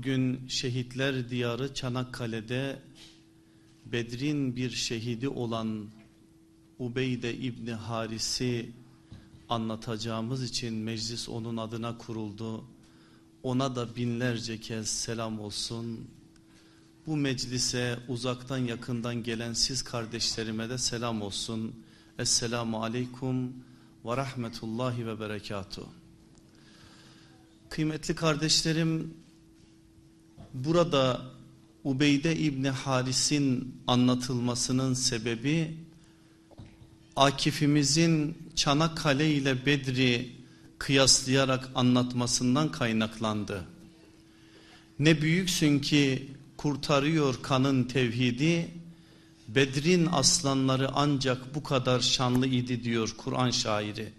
Bugün şehitler diyarı Çanakkale'de Bedrin bir şehidi olan Ubeyde İbni Haris'i anlatacağımız için meclis onun adına kuruldu. Ona da binlerce kez selam olsun. Bu meclise uzaktan yakından gelen siz kardeşlerime de selam olsun. Esselamu Aleyküm ve Rahmetullahi ve Berekatuhu. Kıymetli kardeşlerim burada Ubeyde İbni Haris'in anlatılmasının sebebi Akif'imizin Çanakkale ile Bedri kıyaslayarak anlatmasından kaynaklandı. Ne büyüksün ki kurtarıyor kanın tevhidi, Bedrin aslanları ancak bu kadar şanlı idi diyor Kur'an şairi.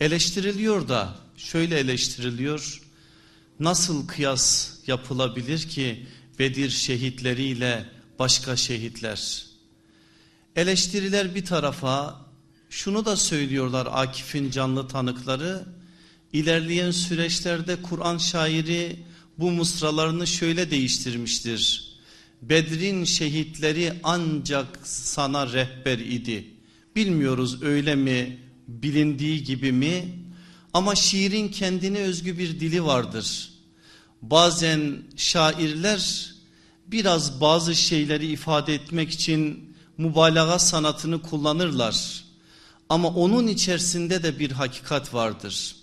Eleştiriliyor da şöyle eleştiriliyor. Nasıl kıyas yapılabilir ki Bedir şehitleriyle başka şehitler? Eleştiriler bir tarafa şunu da söylüyorlar Akif'in canlı tanıkları. İlerleyen süreçlerde Kur'an şairi bu mısralarını şöyle değiştirmiştir. Bedrin şehitleri ancak sana rehber idi. Bilmiyoruz öyle mi bilindiği gibi mi ama şiirin kendine özgü bir dili vardır. Bazen şairler biraz bazı şeyleri ifade etmek için mübalağa sanatını kullanırlar. Ama onun içerisinde de bir hakikat vardır.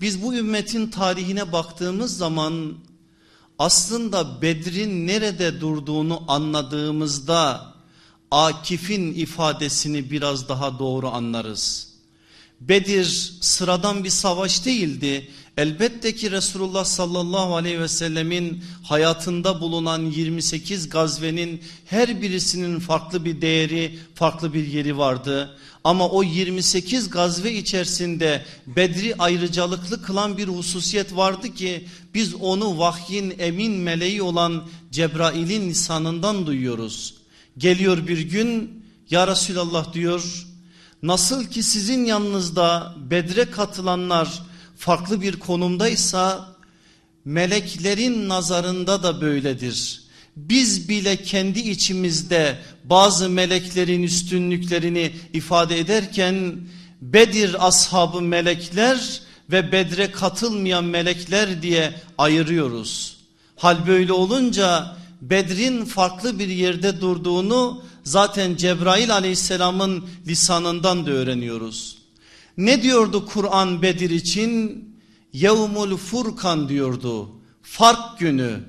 Biz bu ümmetin tarihine baktığımız zaman aslında Bedir'in nerede durduğunu anladığımızda Akif'in ifadesini biraz daha doğru anlarız. Bedir sıradan bir savaş değildi. Elbette ki Resulullah sallallahu aleyhi ve sellemin hayatında bulunan 28 gazvenin her birisinin farklı bir değeri, farklı bir yeri vardı. Ama o 28 gazve içerisinde Bedri ayrıcalıklı kılan bir hususiyet vardı ki biz onu vahyin emin meleği olan Cebrail'in lisanından duyuyoruz. Geliyor bir gün ya Resulallah diyor nasıl ki sizin yanınızda Bedre katılanlar farklı bir konumdaysa meleklerin nazarında da böyledir. Biz bile kendi içimizde bazı meleklerin üstünlüklerini ifade ederken Bedir ashabı melekler ve Bedre katılmayan melekler diye ayırıyoruz. Hal böyle olunca Bedrin farklı bir yerde durduğunu zaten Cebrail aleyhisselamın lisanından da öğreniyoruz. Ne diyordu Kur'an Bedir için? Yevmul Furkan diyordu. Fark günü,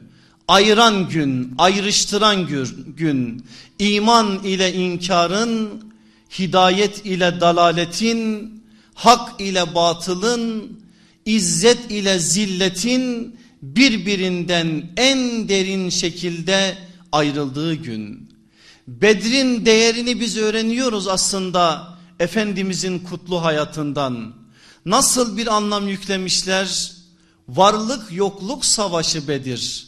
ayıran gün, ayrıştıran gün, iman ile inkarın, hidayet ile dalaletin, hak ile batılın, izzet ile zilletin birbirinden en derin şekilde ayrıldığı gün. Bedrin değerini biz öğreniyoruz aslında Efendimizin kutlu hayatından. Nasıl bir anlam yüklemişler? Varlık yokluk savaşı Bedir.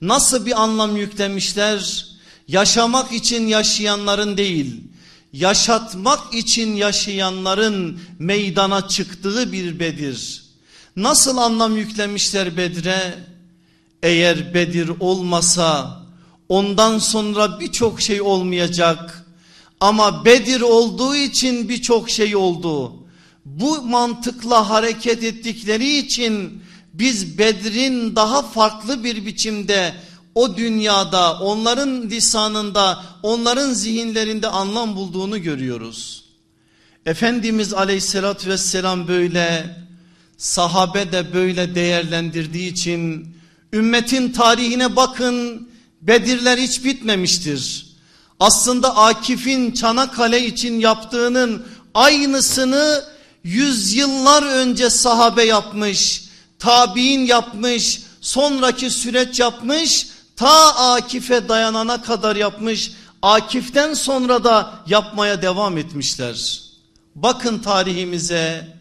Nasıl bir anlam yüklemişler? Yaşamak için yaşayanların değil, yaşatmak için yaşayanların meydana çıktığı bir Bedir. Nasıl anlam yüklemişler Bedir'e? Eğer Bedir olmasa ondan sonra birçok şey olmayacak. Ama Bedir olduğu için birçok şey oldu. Bu mantıkla hareket ettikleri için biz Bedir'in daha farklı bir biçimde o dünyada onların lisanında onların zihinlerinde anlam bulduğunu görüyoruz. Efendimiz aleyhissalatü vesselam böyle sahabe de böyle değerlendirdiği için ümmetin tarihine bakın Bedirler hiç bitmemiştir. Aslında Akif'in Çanakkale için yaptığının aynısını yüzyıllar önce sahabe yapmış, tabi'in yapmış, sonraki süreç yapmış, ta Akif'e dayanana kadar yapmış, Akif'ten sonra da yapmaya devam etmişler. Bakın tarihimize,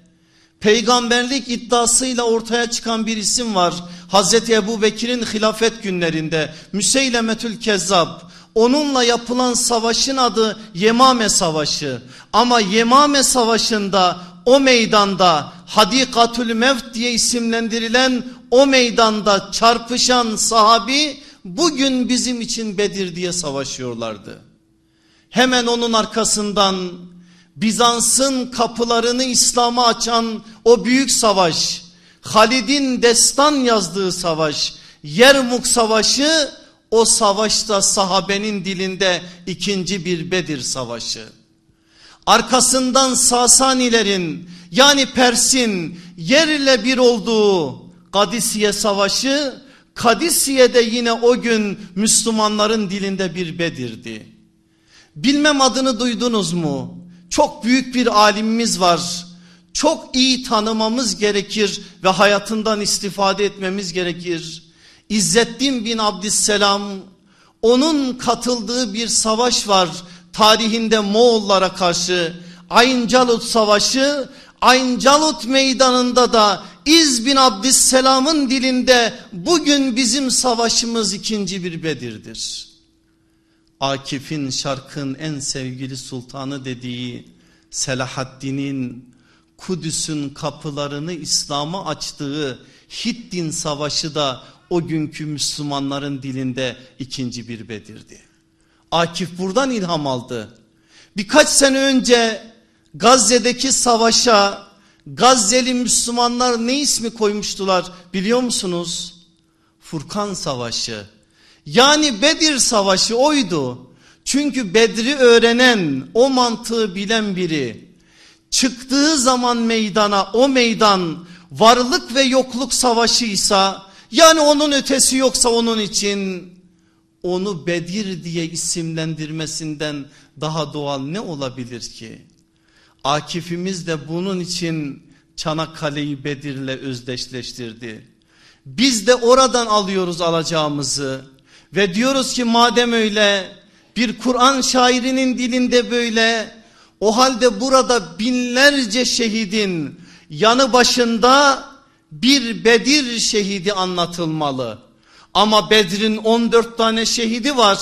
peygamberlik iddiasıyla ortaya çıkan bir isim var. Hazreti Ebu Bekir'in hilafet günlerinde Müseylemetül Kezzab onunla yapılan savaşın adı Yemame Savaşı. Ama Yemame Savaşı'nda o meydanda Hadikatül Mevt diye isimlendirilen o meydanda çarpışan sahabi bugün bizim için Bedir diye savaşıyorlardı. Hemen onun arkasından Bizans'ın kapılarını İslam'a açan o büyük savaş, Halid'in destan yazdığı savaş, Yermuk Savaşı o savaşta sahabenin dilinde ikinci bir Bedir Savaşı. Arkasından Sasanilerin yani Pers'in yerle bir olduğu Kadisiye Savaşı Kadisiye'de yine o gün Müslümanların dilinde bir Bedir'di. Bilmem adını duydunuz mu? Çok büyük bir alimimiz var. Çok iyi tanımamız gerekir ve hayatından istifade etmemiz gerekir. İzzettin bin Abdüsselam onun katıldığı bir savaş var tarihinde Moğollara karşı. Ayncalut Savaşı Ayncalut meydanında da İz bin Abdüsselam'ın dilinde bugün bizim savaşımız ikinci bir Bedir'dir. Akif'in şarkın en sevgili sultanı dediği Selahaddin'in Kudüs'ün kapılarını İslam'a açtığı Hittin Savaşı da o günkü Müslümanların dilinde ikinci bir Bedir'di. Akif buradan ilham aldı. Birkaç sene önce Gazze'deki savaşa Gazze'li Müslümanlar ne ismi koymuştular biliyor musunuz? Furkan Savaşı. Yani Bedir Savaşı oydu. Çünkü Bedri öğrenen o mantığı bilen biri çıktığı zaman meydana o meydan varlık ve yokluk savaşıysa yani onun ötesi yoksa onun için onu Bedir diye isimlendirmesinden daha doğal ne olabilir ki? Akifimiz de bunun için Çanakkale'yi Bedir'le özdeşleştirdi. Biz de oradan alıyoruz alacağımızı ve diyoruz ki madem öyle bir Kur'an şairinin dilinde böyle o halde burada binlerce şehidin yanı başında bir Bedir şehidi anlatılmalı. Ama Bedir'in 14 tane şehidi var.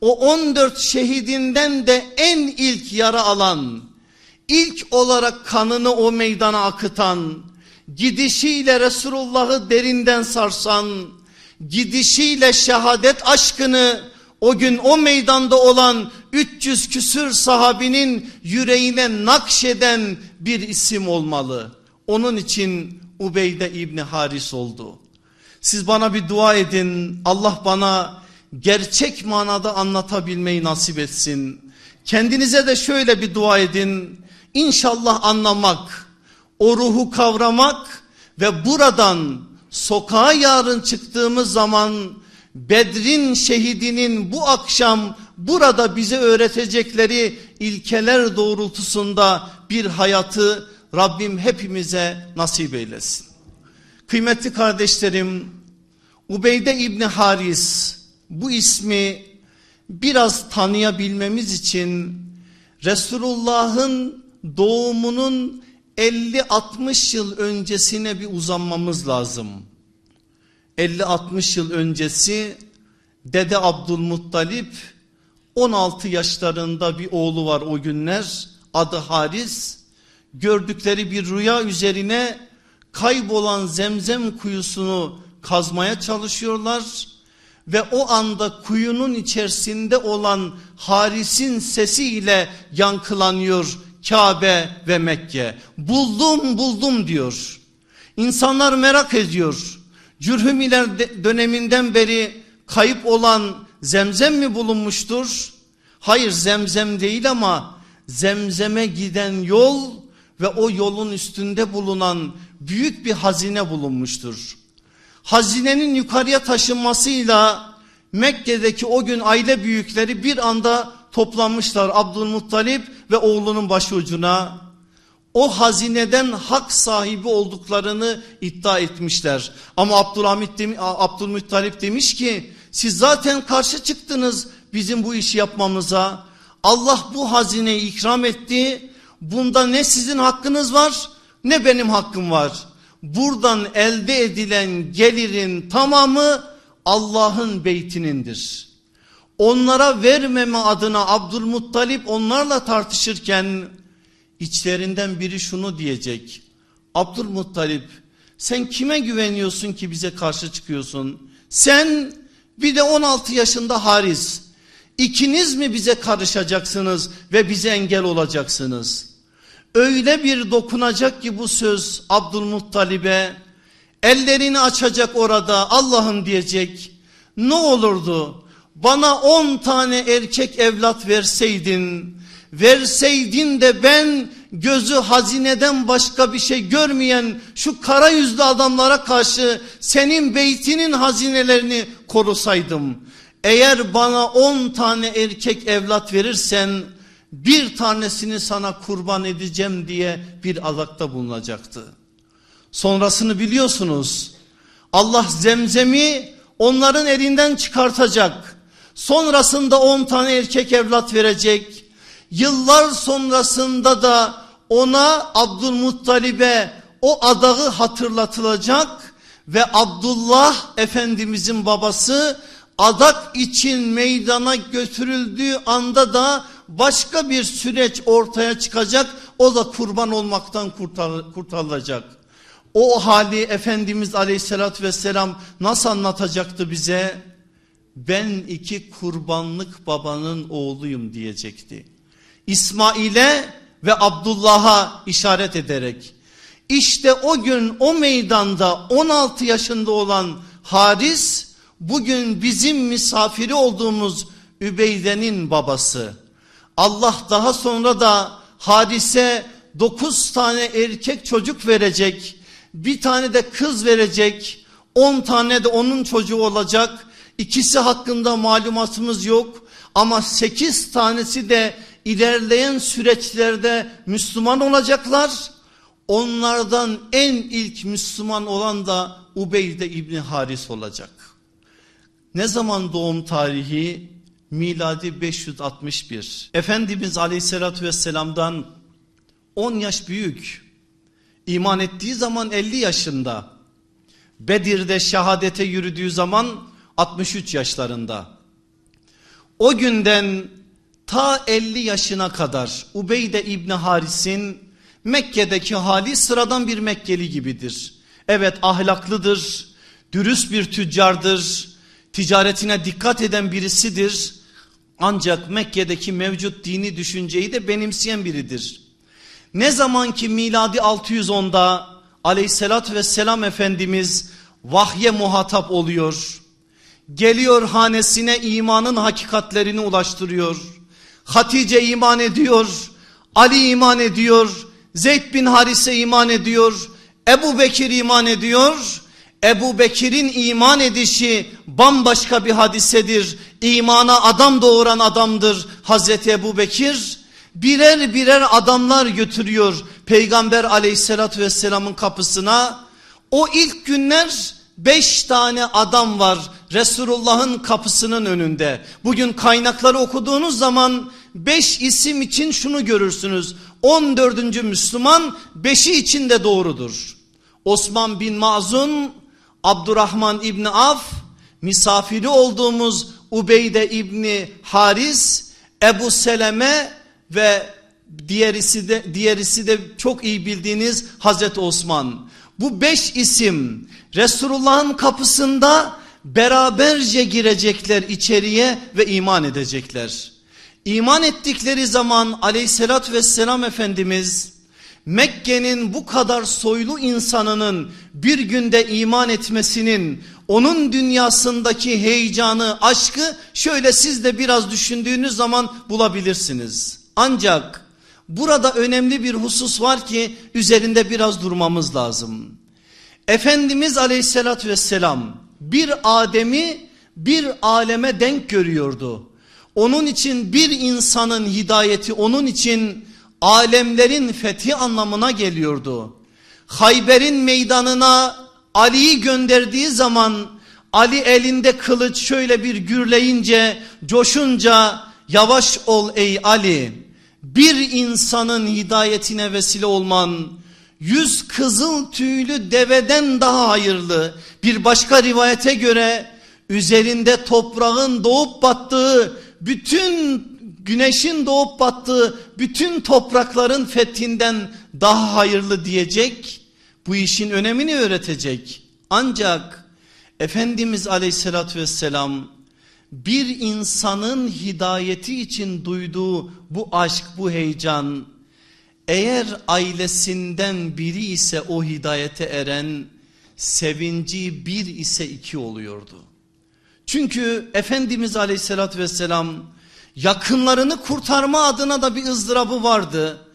O 14 şehidinden de en ilk yara alan, ilk olarak kanını o meydana akıtan, gidişiyle Resulullah'ı derinden sarsan, gidişiyle şehadet aşkını o gün o meydanda olan 300 küsür sahabinin yüreğine nakşeden bir isim olmalı. Onun için Ubeyde İbni Haris oldu. Siz bana bir dua edin. Allah bana gerçek manada anlatabilmeyi nasip etsin. Kendinize de şöyle bir dua edin. İnşallah anlamak, o ruhu kavramak ve buradan sokağa yarın çıktığımız zaman Bedrin şehidinin bu akşam burada bize öğretecekleri ilkeler doğrultusunda bir hayatı Rabbim hepimize nasip eylesin. Kıymetli kardeşlerim Ubeyde İbni Haris bu ismi biraz tanıyabilmemiz için Resulullah'ın doğumunun 50-60 yıl öncesine bir uzanmamız lazım. 50-60 yıl öncesi Dede Abdülmuttalip 16 yaşlarında bir oğlu var o günler adı Haris. Gördükleri bir rüya üzerine kaybolan zemzem kuyusunu kazmaya çalışıyorlar. Ve o anda kuyunun içerisinde olan Haris'in sesiyle yankılanıyor Kabe ve Mekke. Buldum buldum diyor. İnsanlar merak ediyor. Cürhümiler döneminden beri kayıp olan zemzem mi bulunmuştur? Hayır zemzem değil ama zemzeme giden yol ve o yolun üstünde bulunan büyük bir hazine bulunmuştur. Hazinenin yukarıya taşınmasıyla Mekke'deki o gün aile büyükleri bir anda toplanmışlar Abdülmuttalip ve oğlunun başucuna o hazineden hak sahibi olduklarını iddia etmişler. Ama Abdülhamit dem Abdülmuttalip demiş ki siz zaten karşı çıktınız bizim bu işi yapmamıza. Allah bu hazineyi ikram etti. Bunda ne sizin hakkınız var ne benim hakkım var. Buradan elde edilen gelirin tamamı Allah'ın beytinindir. Onlara vermeme adına Abdülmuttalip onlarla tartışırken içlerinden biri şunu diyecek. Abdülmuttalip sen kime güveniyorsun ki bize karşı çıkıyorsun? Sen bir de 16 yaşında Haris. İkiniz mi bize karışacaksınız ve bize engel olacaksınız? Öyle bir dokunacak ki bu söz Abdülmuttalib'e ellerini açacak orada Allah'ım diyecek. Ne olurdu bana on tane erkek evlat verseydin verseydin de ben gözü hazineden başka bir şey görmeyen şu kara yüzlü adamlara karşı senin beytinin hazinelerini korusaydım. Eğer bana on tane erkek evlat verirsen bir tanesini sana kurban edeceğim diye bir azakta bulunacaktı. Sonrasını biliyorsunuz. Allah zemzemi onların elinden çıkartacak. Sonrasında on tane erkek evlat verecek. Yıllar sonrasında da ona Abdülmuttalib'e o adağı hatırlatılacak ve Abdullah Efendimizin babası adak için meydana götürüldüğü anda da başka bir süreç ortaya çıkacak. O da kurban olmaktan kurtarılacak. O hali Efendimiz aleyhissalatü vesselam nasıl anlatacaktı bize? Ben iki kurbanlık babanın oğluyum diyecekti. İsmail'e ve Abdullah'a işaret ederek. İşte o gün o meydanda 16 yaşında olan Haris bugün bizim misafiri olduğumuz Übeyde'nin babası. Allah daha sonra da Haris'e 9 tane erkek çocuk verecek. Bir tane de kız verecek. 10 tane de onun çocuğu olacak. İkisi hakkında malumatımız yok. Ama 8 tanesi de ilerleyen süreçlerde Müslüman olacaklar. Onlardan en ilk Müslüman olan da Ubeyde İbni Haris olacak. Ne zaman doğum tarihi? Miladi 561. Efendimiz Aleyhisselatü Vesselam'dan 10 yaş büyük. İman ettiği zaman 50 yaşında. Bedir'de şehadete yürüdüğü zaman 63 yaşlarında. O günden ta 50 yaşına kadar Ubeyde İbni Haris'in Mekke'deki hali sıradan bir Mekkeli gibidir. Evet ahlaklıdır, dürüst bir tüccardır, ticaretine dikkat eden birisidir. Ancak Mekke'deki mevcut dini düşünceyi de benimseyen biridir. Ne zaman ki miladi 610'da aleyhissalatü vesselam Efendimiz vahye muhatap oluyor. Geliyor hanesine imanın hakikatlerini ulaştırıyor. Hatice iman ediyor. Ali iman ediyor. Zeyd bin Harise iman ediyor. Ebu Bekir iman ediyor. Ebu Bekir'in iman edişi bambaşka bir hadisedir. İmana adam doğuran adamdır Hazreti Ebu Bekir. Birer birer adamlar götürüyor Peygamber aleyhissalatü vesselamın kapısına. O ilk günler beş tane adam var Resulullah'ın kapısının önünde. Bugün kaynakları okuduğunuz zaman beş isim için şunu görürsünüz. On dördüncü Müslüman beşi için de doğrudur. Osman bin Mazun, Abdurrahman İbni Af, misafiri olduğumuz Ubeyde İbni Haris, Ebu Seleme ve diğerisi de, diğerisi de çok iyi bildiğiniz Hazreti Osman. Bu beş isim Resulullah'ın kapısında beraberce girecekler içeriye ve iman edecekler. İman ettikleri zaman aleyhissalatü vesselam Efendimiz Mekke'nin bu kadar soylu insanının bir günde iman etmesinin onun dünyasındaki heyecanı, aşkı şöyle siz de biraz düşündüğünüz zaman bulabilirsiniz. Ancak burada önemli bir husus var ki üzerinde biraz durmamız lazım. Efendimiz aleyhissalatü vesselam bir Adem'i bir aleme denk görüyordu. Onun için bir insanın hidayeti onun için alemlerin fethi anlamına geliyordu. Hayber'in meydanına Ali'yi gönderdiği zaman Ali elinde kılıç şöyle bir gürleyince coşunca yavaş ol ey Ali bir insanın hidayetine vesile olman yüz kızıl tüylü deveden daha hayırlı. Bir başka rivayete göre üzerinde toprağın doğup battığı bütün güneşin doğup battığı bütün toprakların fethinden daha hayırlı diyecek Bu işin önemini öğretecek. Ancak Efendimiz aleyhissalatü vesselam bir insanın hidayeti için duyduğu bu aşk, bu heyecan eğer ailesinden biri ise o hidayete eren sevinci bir ise iki oluyordu. Çünkü Efendimiz aleyhissalatü vesselam yakınlarını kurtarma adına da bir ızdırabı vardı.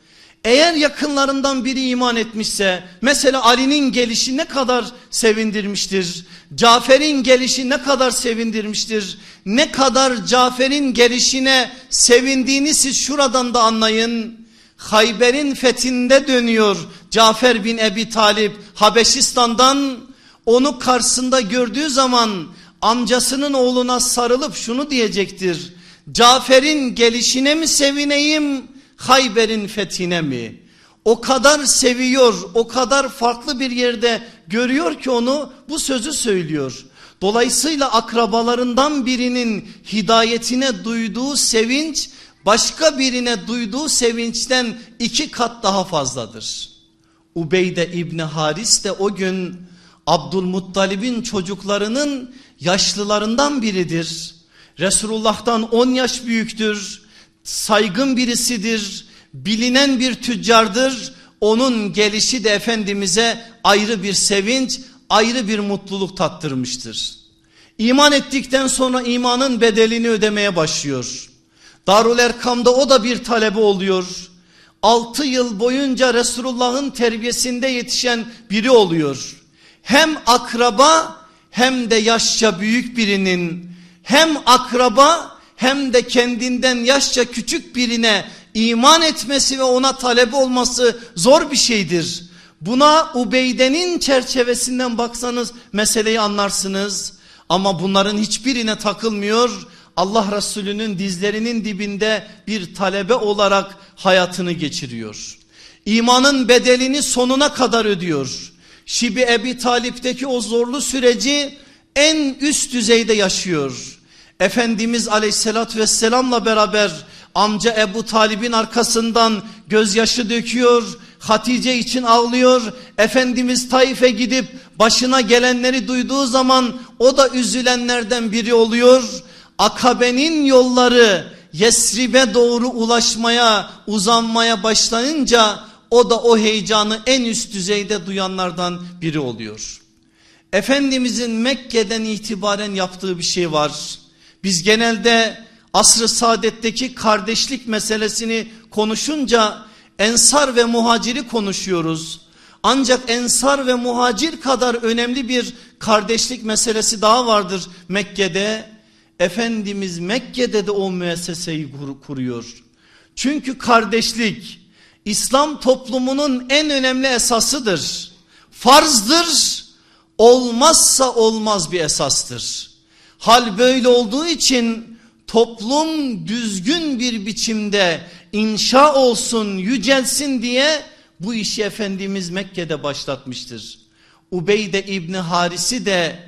Eğer yakınlarından biri iman etmişse mesela Ali'nin gelişi ne kadar sevindirmiştir. Cafer'in gelişi ne kadar sevindirmiştir. Ne kadar Cafer'in gelişine sevindiğini siz şuradan da anlayın. Hayber'in fethinde dönüyor Cafer bin Ebi Talip Habeşistan'dan onu karşısında gördüğü zaman amcasının oğluna sarılıp şunu diyecektir. Cafer'in gelişine mi sevineyim Hayber'in fethine mi? O kadar seviyor o kadar farklı bir yerde görüyor ki onu bu sözü söylüyor. Dolayısıyla akrabalarından birinin hidayetine duyduğu sevinç başka birine duyduğu sevinçten iki kat daha fazladır. Ubeyde İbni Haris de o gün Abdülmuttalib'in çocuklarının yaşlılarından biridir. Resulullah'tan 10 yaş büyüktür. Saygın birisidir. Bilinen bir tüccardır. Onun gelişi de Efendimiz'e ayrı bir sevinç, ayrı bir mutluluk tattırmıştır. İman ettikten sonra imanın bedelini ödemeye başlıyor. Darul Erkam'da o da bir talebe oluyor. 6 yıl boyunca Resulullah'ın terbiyesinde yetişen biri oluyor. Hem akraba hem de yaşça büyük birinin hem akraba hem de kendinden yaşça küçük birine iman etmesi ve ona talebe olması zor bir şeydir. Buna Ubeyde'nin çerçevesinden baksanız meseleyi anlarsınız. Ama bunların hiçbirine takılmıyor. Allah Resulü'nün dizlerinin dibinde bir talebe olarak hayatını geçiriyor. İmanın bedelini sonuna kadar ödüyor. Şibi Ebi Talip'teki o zorlu süreci en üst düzeyde yaşıyor. Efendimiz aleyhissalatü vesselamla beraber amca Ebu Talib'in arkasından gözyaşı döküyor. Hatice için ağlıyor. Efendimiz Taif'e gidip başına gelenleri duyduğu zaman o da üzülenlerden biri oluyor. Akabe'nin yolları Yesrib'e doğru ulaşmaya uzanmaya başlayınca o da o heyecanı en üst düzeyde duyanlardan biri oluyor. Efendimizin Mekke'den itibaren yaptığı bir şey var. Biz genelde asr-ı saadetteki kardeşlik meselesini konuşunca ensar ve muhaciri konuşuyoruz. Ancak ensar ve muhacir kadar önemli bir kardeşlik meselesi daha vardır Mekke'de. Efendimiz Mekke'de de o müesseseyi kur kuruyor. Çünkü kardeşlik İslam toplumunun en önemli esasıdır. Farzdır, olmazsa olmaz bir esastır. Hal böyle olduğu için toplum düzgün bir biçimde inşa olsun, yücelsin diye bu işi Efendimiz Mekke'de başlatmıştır. Ubeyde İbni Haris'i de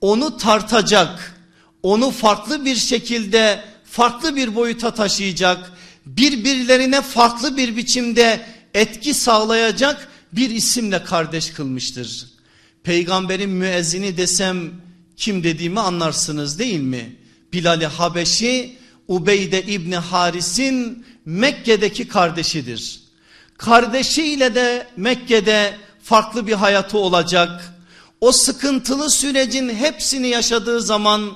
onu tartacak, onu farklı bir şekilde farklı bir boyuta taşıyacak, birbirlerine farklı bir biçimde etki sağlayacak bir isimle kardeş kılmıştır. Peygamberin müezzini desem kim dediğimi anlarsınız değil mi? Bilal-i Habeşi Ubeyde İbni Haris'in Mekke'deki kardeşidir. Kardeşiyle de Mekke'de farklı bir hayatı olacak. O sıkıntılı sürecin hepsini yaşadığı zaman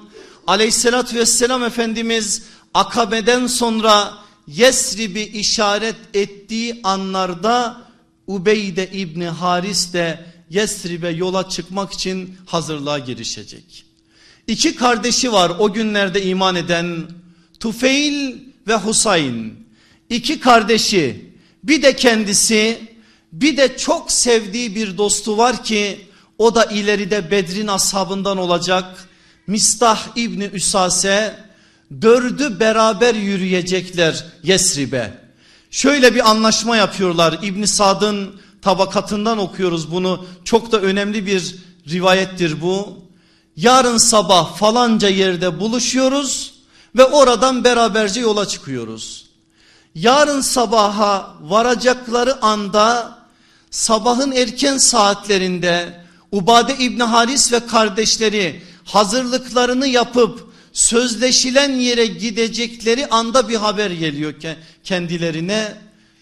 aleyhissalatü vesselam Efendimiz Akabe'den sonra Yesrib'i işaret ettiği anlarda Ubeyde İbni Haris de Yesrib'e yola çıkmak için hazırlığa girişecek. İki kardeşi var o günlerde iman eden Tufeil ve Husayn. İki kardeşi bir de kendisi bir de çok sevdiği bir dostu var ki o da ileride Bedrin ashabından olacak. Mistah İbni Üsase dördü beraber yürüyecekler Yesrib'e. Şöyle bir anlaşma yapıyorlar İbni Sad'ın tabakatından okuyoruz bunu. Çok da önemli bir rivayettir bu. Yarın sabah falanca yerde buluşuyoruz ve oradan beraberce yola çıkıyoruz. Yarın sabaha varacakları anda sabahın erken saatlerinde Ubade İbni Haris ve kardeşleri hazırlıklarını yapıp sözleşilen yere gidecekleri anda bir haber geliyor kendilerine.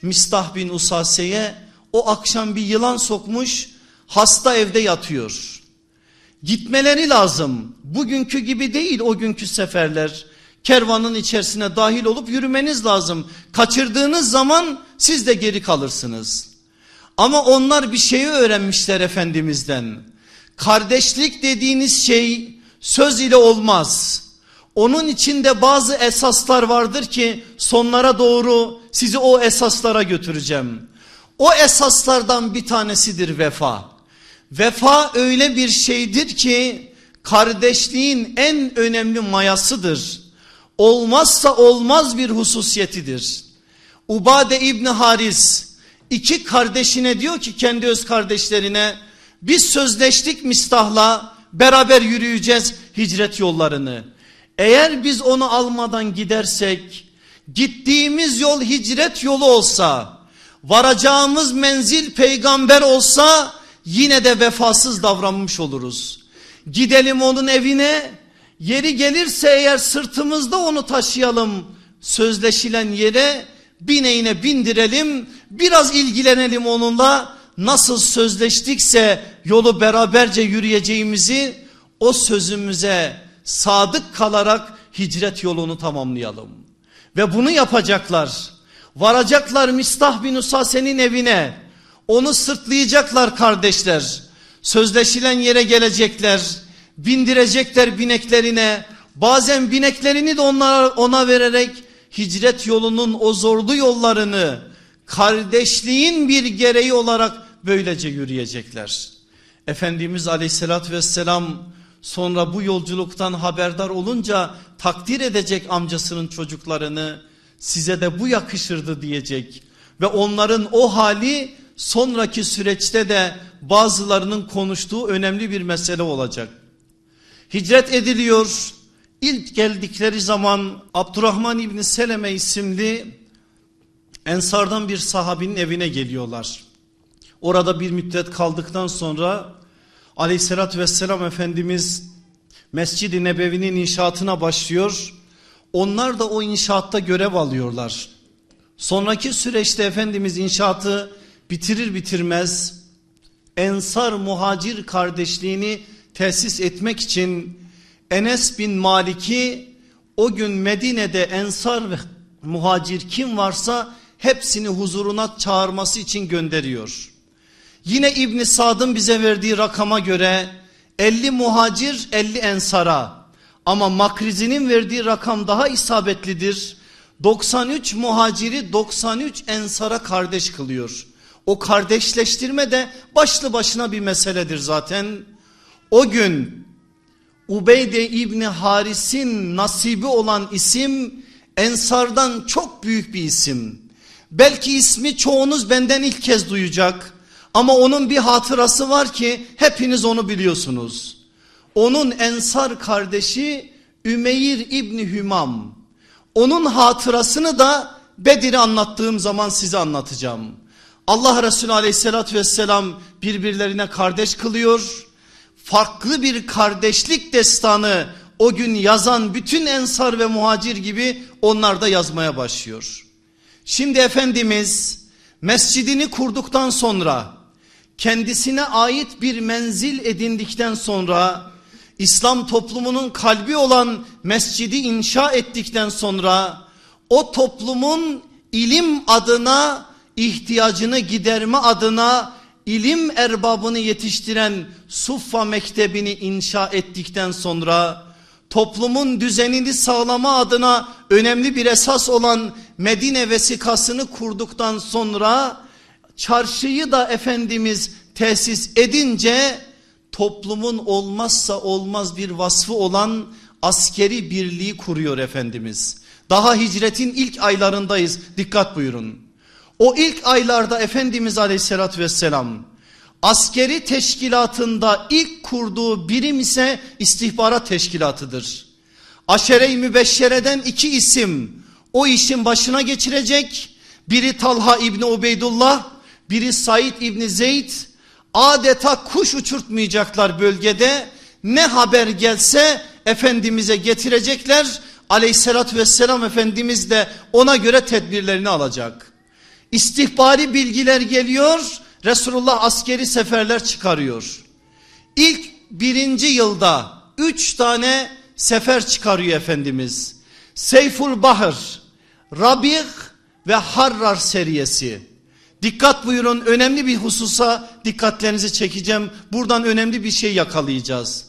Mistah bin Usase'ye o akşam bir yılan sokmuş hasta evde yatıyor. Gitmeleri lazım. Bugünkü gibi değil o günkü seferler. Kervanın içerisine dahil olup yürümeniz lazım. Kaçırdığınız zaman siz de geri kalırsınız. Ama onlar bir şeyi öğrenmişler Efendimiz'den. Kardeşlik dediğiniz şey söz ile olmaz. Onun içinde bazı esaslar vardır ki sonlara doğru sizi o esaslara götüreceğim. O esaslardan bir tanesidir vefa. Vefa öyle bir şeydir ki kardeşliğin en önemli mayasıdır. Olmazsa olmaz bir hususiyetidir. Ubade İbni Haris iki kardeşine diyor ki kendi öz kardeşlerine biz sözleştik Mistah'la beraber yürüyeceğiz hicret yollarını. Eğer biz onu almadan gidersek gittiğimiz yol hicret yolu olsa varacağımız menzil peygamber olsa yine de vefasız davranmış oluruz. Gidelim onun evine yeri gelirse eğer sırtımızda onu taşıyalım sözleşilen yere bineğine bindirelim biraz ilgilenelim onunla nasıl sözleştikse yolu beraberce yürüyeceğimizi o sözümüze sadık kalarak hicret yolunu tamamlayalım. Ve bunu yapacaklar. Varacaklar Mistah bin Usase'nin evine. Onu sırtlayacaklar kardeşler. Sözleşilen yere gelecekler. Bindirecekler bineklerine. Bazen bineklerini de onlara, ona vererek hicret yolunun o zorlu yollarını kardeşliğin bir gereği olarak böylece yürüyecekler. Efendimiz aleyhissalatü vesselam sonra bu yolculuktan haberdar olunca takdir edecek amcasının çocuklarını size de bu yakışırdı diyecek. Ve onların o hali sonraki süreçte de bazılarının konuştuğu önemli bir mesele olacak. Hicret ediliyor. İlk geldikleri zaman Abdurrahman İbni Seleme isimli Ensardan bir sahabinin evine geliyorlar. Orada bir müddet kaldıktan sonra aleyhissalatü vesselam Efendimiz Mescid-i Nebevi'nin inşaatına başlıyor. Onlar da o inşaatta görev alıyorlar. Sonraki süreçte Efendimiz inşaatı bitirir bitirmez Ensar muhacir kardeşliğini tesis etmek için Enes bin Malik'i o gün Medine'de Ensar ve muhacir kim varsa hepsini huzuruna çağırması için gönderiyor. Yine İbn Sad'ın bize verdiği rakama göre 50 muhacir 50 ensara ama Makrizi'nin verdiği rakam daha isabetlidir. 93 muhaciri 93 ensara kardeş kılıyor. O kardeşleştirme de başlı başına bir meseledir zaten. O gün Ubeyde İbni Haris'in nasibi olan isim Ensardan çok büyük bir isim. Belki ismi çoğunuz benden ilk kez duyacak. Ama onun bir hatırası var ki hepiniz onu biliyorsunuz. Onun ensar kardeşi Ümeyr İbni Hümam. Onun hatırasını da Bedir'i anlattığım zaman size anlatacağım. Allah Resulü aleyhissalatü vesselam birbirlerine kardeş kılıyor. Farklı bir kardeşlik destanı o gün yazan bütün ensar ve muhacir gibi onlar da yazmaya başlıyor. Şimdi Efendimiz mescidini kurduktan sonra kendisine ait bir menzil edindikten sonra İslam toplumunun kalbi olan mescidi inşa ettikten sonra o toplumun ilim adına ihtiyacını giderme adına ilim erbabını yetiştiren Suffa Mektebi'ni inşa ettikten sonra toplumun düzenini sağlama adına önemli bir esas olan Medine vesikasını kurduktan sonra çarşıyı da Efendimiz tesis edince toplumun olmazsa olmaz bir vasfı olan askeri birliği kuruyor Efendimiz. Daha hicretin ilk aylarındayız dikkat buyurun. O ilk aylarda Efendimiz aleyhissalatü vesselam askeri teşkilatında ilk kurduğu birim ise istihbarat teşkilatıdır. Aşere-i Mübeşşere'den iki isim o işin başına geçirecek. Biri Talha İbni Ubeydullah, biri Said İbni Zeyd adeta kuş uçurtmayacaklar bölgede. Ne haber gelse Efendimiz'e getirecekler. Aleyhissalatü vesselam Efendimiz de ona göre tedbirlerini alacak. İstihbari bilgiler geliyor. Resulullah askeri seferler çıkarıyor. İlk birinci yılda üç tane sefer çıkarıyor Efendimiz. Seyful Bahır, Rabih ve Harrar seriyesi. Dikkat buyurun önemli bir hususa dikkatlerinizi çekeceğim. Buradan önemli bir şey yakalayacağız.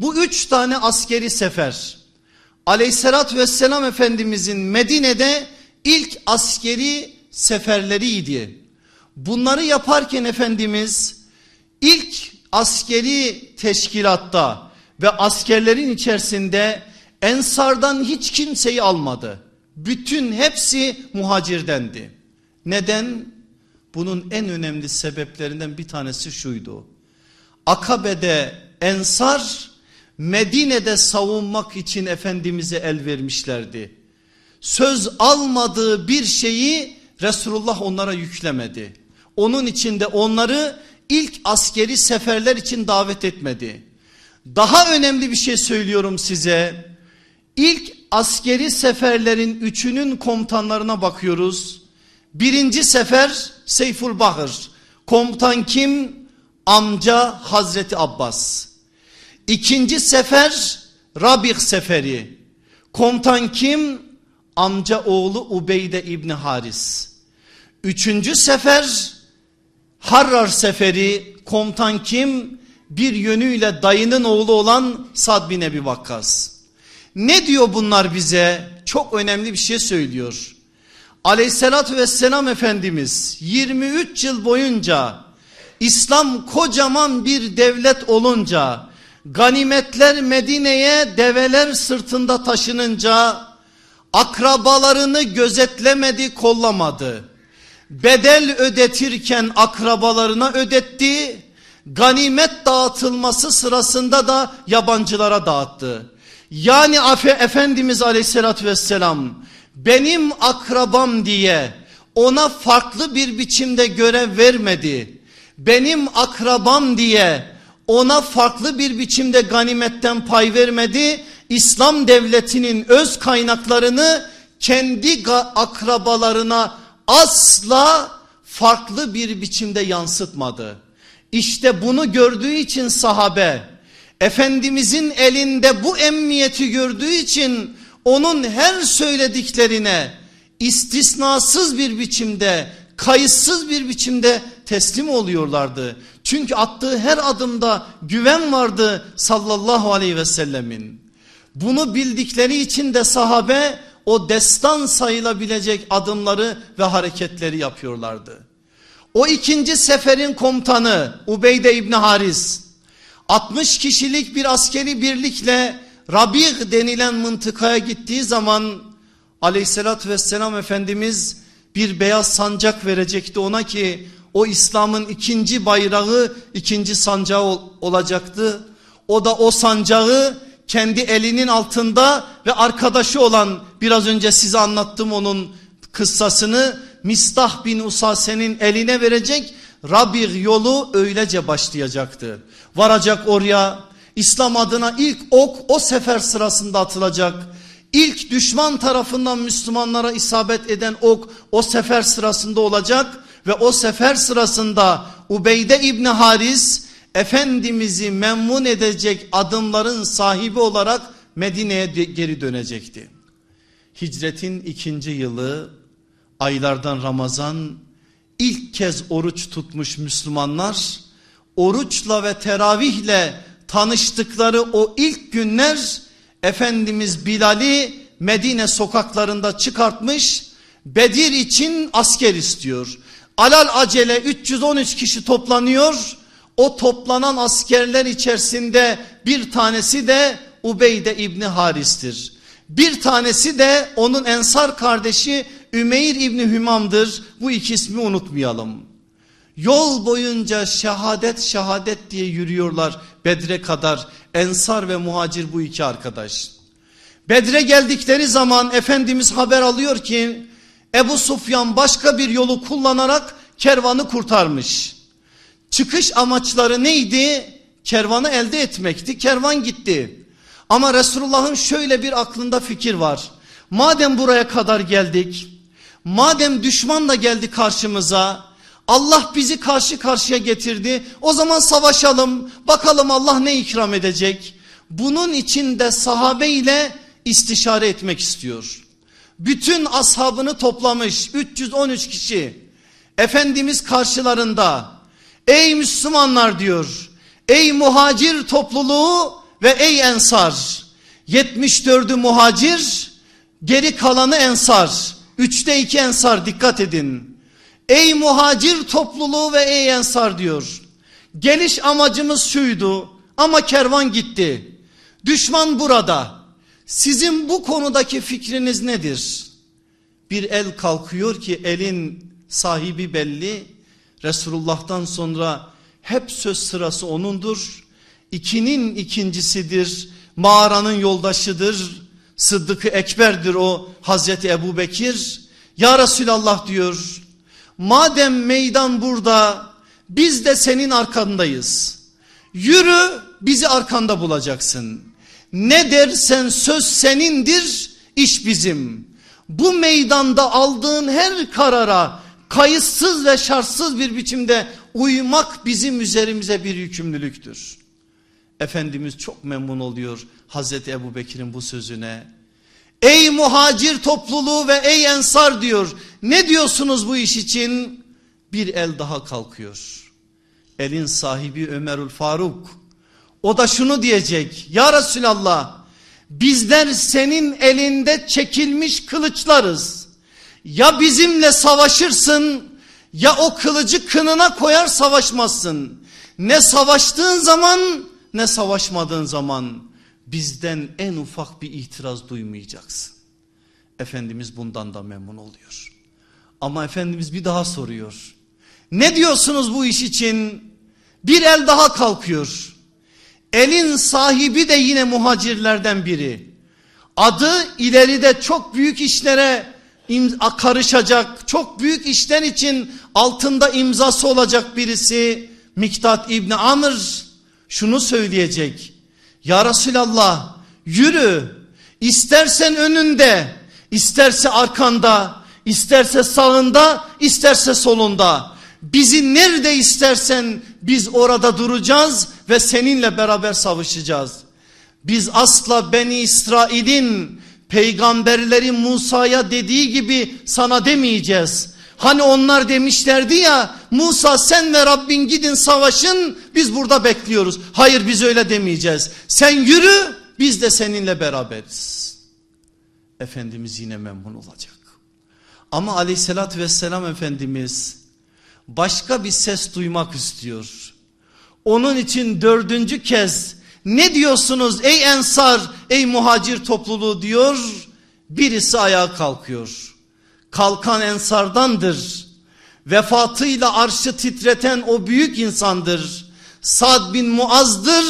Bu üç tane askeri sefer aleyhissalatü vesselam efendimizin Medine'de ilk askeri seferleriydi. Bunları yaparken Efendimiz ilk askeri teşkilatta ve askerlerin içerisinde ensardan hiç kimseyi almadı. Bütün hepsi muhacirdendi. Neden? Bunun en önemli sebeplerinden bir tanesi şuydu. Akabe'de ensar Medine'de savunmak için Efendimiz'e el vermişlerdi. Söz almadığı bir şeyi Resulullah onlara yüklemedi. Onun için de onları ilk askeri seferler için davet etmedi. Daha önemli bir şey söylüyorum size. İlk askeri seferlerin üçünün komutanlarına bakıyoruz. Birinci sefer Seyful Bahır. Komutan kim? Amca Hazreti Abbas. İkinci sefer Rabih seferi. Komutan kim? Amca oğlu Ubeyde İbni Haris. Üçüncü sefer Harrar seferi komutan kim? Bir yönüyle dayının oğlu olan Sad bin Ebi Vakkas. Ne diyor bunlar bize? Çok önemli bir şey söylüyor. Aleyhissalatü vesselam Efendimiz 23 yıl boyunca İslam kocaman bir devlet olunca ganimetler Medine'ye develer sırtında taşınınca akrabalarını gözetlemedi kollamadı. Bedel ödetirken akrabalarına ödetti. Ganimet dağıtılması sırasında da yabancılara dağıttı. Yani Efendimiz aleyhissalatü vesselam benim akrabam diye ona farklı bir biçimde görev vermedi. Benim akrabam diye ona farklı bir biçimde ganimetten pay vermedi. İslam devletinin öz kaynaklarını kendi akrabalarına asla farklı bir biçimde yansıtmadı. İşte bunu gördüğü için sahabe Efendimizin elinde bu emniyeti gördüğü için onun her söylediklerine istisnasız bir biçimde kayıtsız bir biçimde teslim oluyorlardı. Çünkü attığı her adımda güven vardı sallallahu aleyhi ve sellemin. Bunu bildikleri için de sahabe o destan sayılabilecek adımları ve hareketleri yapıyorlardı. O ikinci seferin komutanı Ubeyde İbni Haris 60 kişilik bir askeri birlikle Rabih denilen mıntıkaya gittiği zaman aleyhissalatü vesselam Efendimiz bir beyaz sancak verecekti ona ki o İslam'ın ikinci bayrağı ikinci sancağı olacaktı. O da o sancağı kendi elinin altında ve arkadaşı olan biraz önce size anlattım onun kıssasını Mistah bin Usase'nin eline verecek Rabir yolu öylece başlayacaktı. Varacak oraya İslam adına ilk ok o sefer sırasında atılacak. İlk düşman tarafından Müslümanlara isabet eden ok o sefer sırasında olacak ve o sefer sırasında Ubeyde İbni Haris Efendimiz'i memnun edecek adımların sahibi olarak Medine'ye geri dönecekti. Hicretin ikinci yılı aylardan Ramazan ilk kez oruç tutmuş Müslümanlar oruçla ve teravihle tanıştıkları o ilk günler Efendimiz Bilal'i Medine sokaklarında çıkartmış Bedir için asker istiyor. Alal acele 313 kişi toplanıyor o toplanan askerler içerisinde bir tanesi de Ubeyde İbni Haris'tir. Bir tanesi de onun ensar kardeşi Ümeyr İbni Hümam'dır. Bu iki ismi unutmayalım. Yol boyunca şehadet şehadet diye yürüyorlar Bedre kadar. Ensar ve muhacir bu iki arkadaş. Bedre geldikleri zaman Efendimiz haber alıyor ki Ebu Sufyan başka bir yolu kullanarak kervanı kurtarmış. Çıkış amaçları neydi? Kervanı elde etmekti. Kervan gitti. Ama Resulullah'ın şöyle bir aklında fikir var. Madem buraya kadar geldik, madem düşman da geldi karşımıza, Allah bizi karşı karşıya getirdi. O zaman savaşalım. Bakalım Allah ne ikram edecek. Bunun için de sahabe ile istişare etmek istiyor. Bütün ashabını toplamış 313 kişi. Efendimiz karşılarında ey Müslümanlar diyor. Ey muhacir topluluğu ve ey ensar. 74'ü muhacir geri kalanı ensar. Üçte iki ensar dikkat edin. Ey muhacir topluluğu ve ey ensar diyor. Geliş amacımız şuydu ama kervan gitti. Düşman burada. Sizin bu konudaki fikriniz nedir? Bir el kalkıyor ki elin sahibi belli. Resulullah'tan sonra hep söz sırası onundur. İkinin ikincisidir. Mağaranın yoldaşıdır. Sıddık-ı Ekber'dir o Hazreti Ebu Bekir. Ya Resulallah diyor. Madem meydan burada biz de senin arkandayız. Yürü bizi arkanda bulacaksın. Ne dersen söz senindir iş bizim. Bu meydanda aldığın her karara kayıtsız ve şartsız bir biçimde uymak bizim üzerimize bir yükümlülüktür. Efendimiz çok memnun oluyor Hazreti Ebu Bekir'in bu sözüne. Ey muhacir topluluğu ve ey ensar diyor. Ne diyorsunuz bu iş için? Bir el daha kalkıyor. Elin sahibi Ömerül Faruk. O da şunu diyecek. Ya Resulallah bizler senin elinde çekilmiş kılıçlarız. Ya bizimle savaşırsın ya o kılıcı kınına koyar savaşmazsın. Ne savaştığın zaman ne savaşmadığın zaman bizden en ufak bir itiraz duymayacaksın. Efendimiz bundan da memnun oluyor. Ama Efendimiz bir daha soruyor. Ne diyorsunuz bu iş için? Bir el daha kalkıyor. Elin sahibi de yine muhacirlerden biri. Adı ileride çok büyük işlere karışacak, çok büyük işler için altında imzası olacak birisi. Miktat İbni Amr şunu söyleyecek. Ya Resulallah yürü istersen önünde isterse arkanda isterse sağında isterse solunda bizi nerede istersen biz orada duracağız ve seninle beraber savaşacağız. Biz asla Beni İsrail'in peygamberleri Musa'ya dediği gibi sana demeyeceğiz. Hani onlar demişlerdi ya Musa sen ve Rabbin gidin savaşın biz burada bekliyoruz. Hayır biz öyle demeyeceğiz. Sen yürü biz de seninle beraberiz. Efendimiz yine memnun olacak. Ama aleyhissalatü vesselam Efendimiz başka bir ses duymak istiyor. Onun için dördüncü kez ne diyorsunuz ey ensar ey muhacir topluluğu diyor. Birisi ayağa kalkıyor. Kalkan ensardandır. Vefatıyla arşı titreten o büyük insandır. Sad bin Muaz'dır.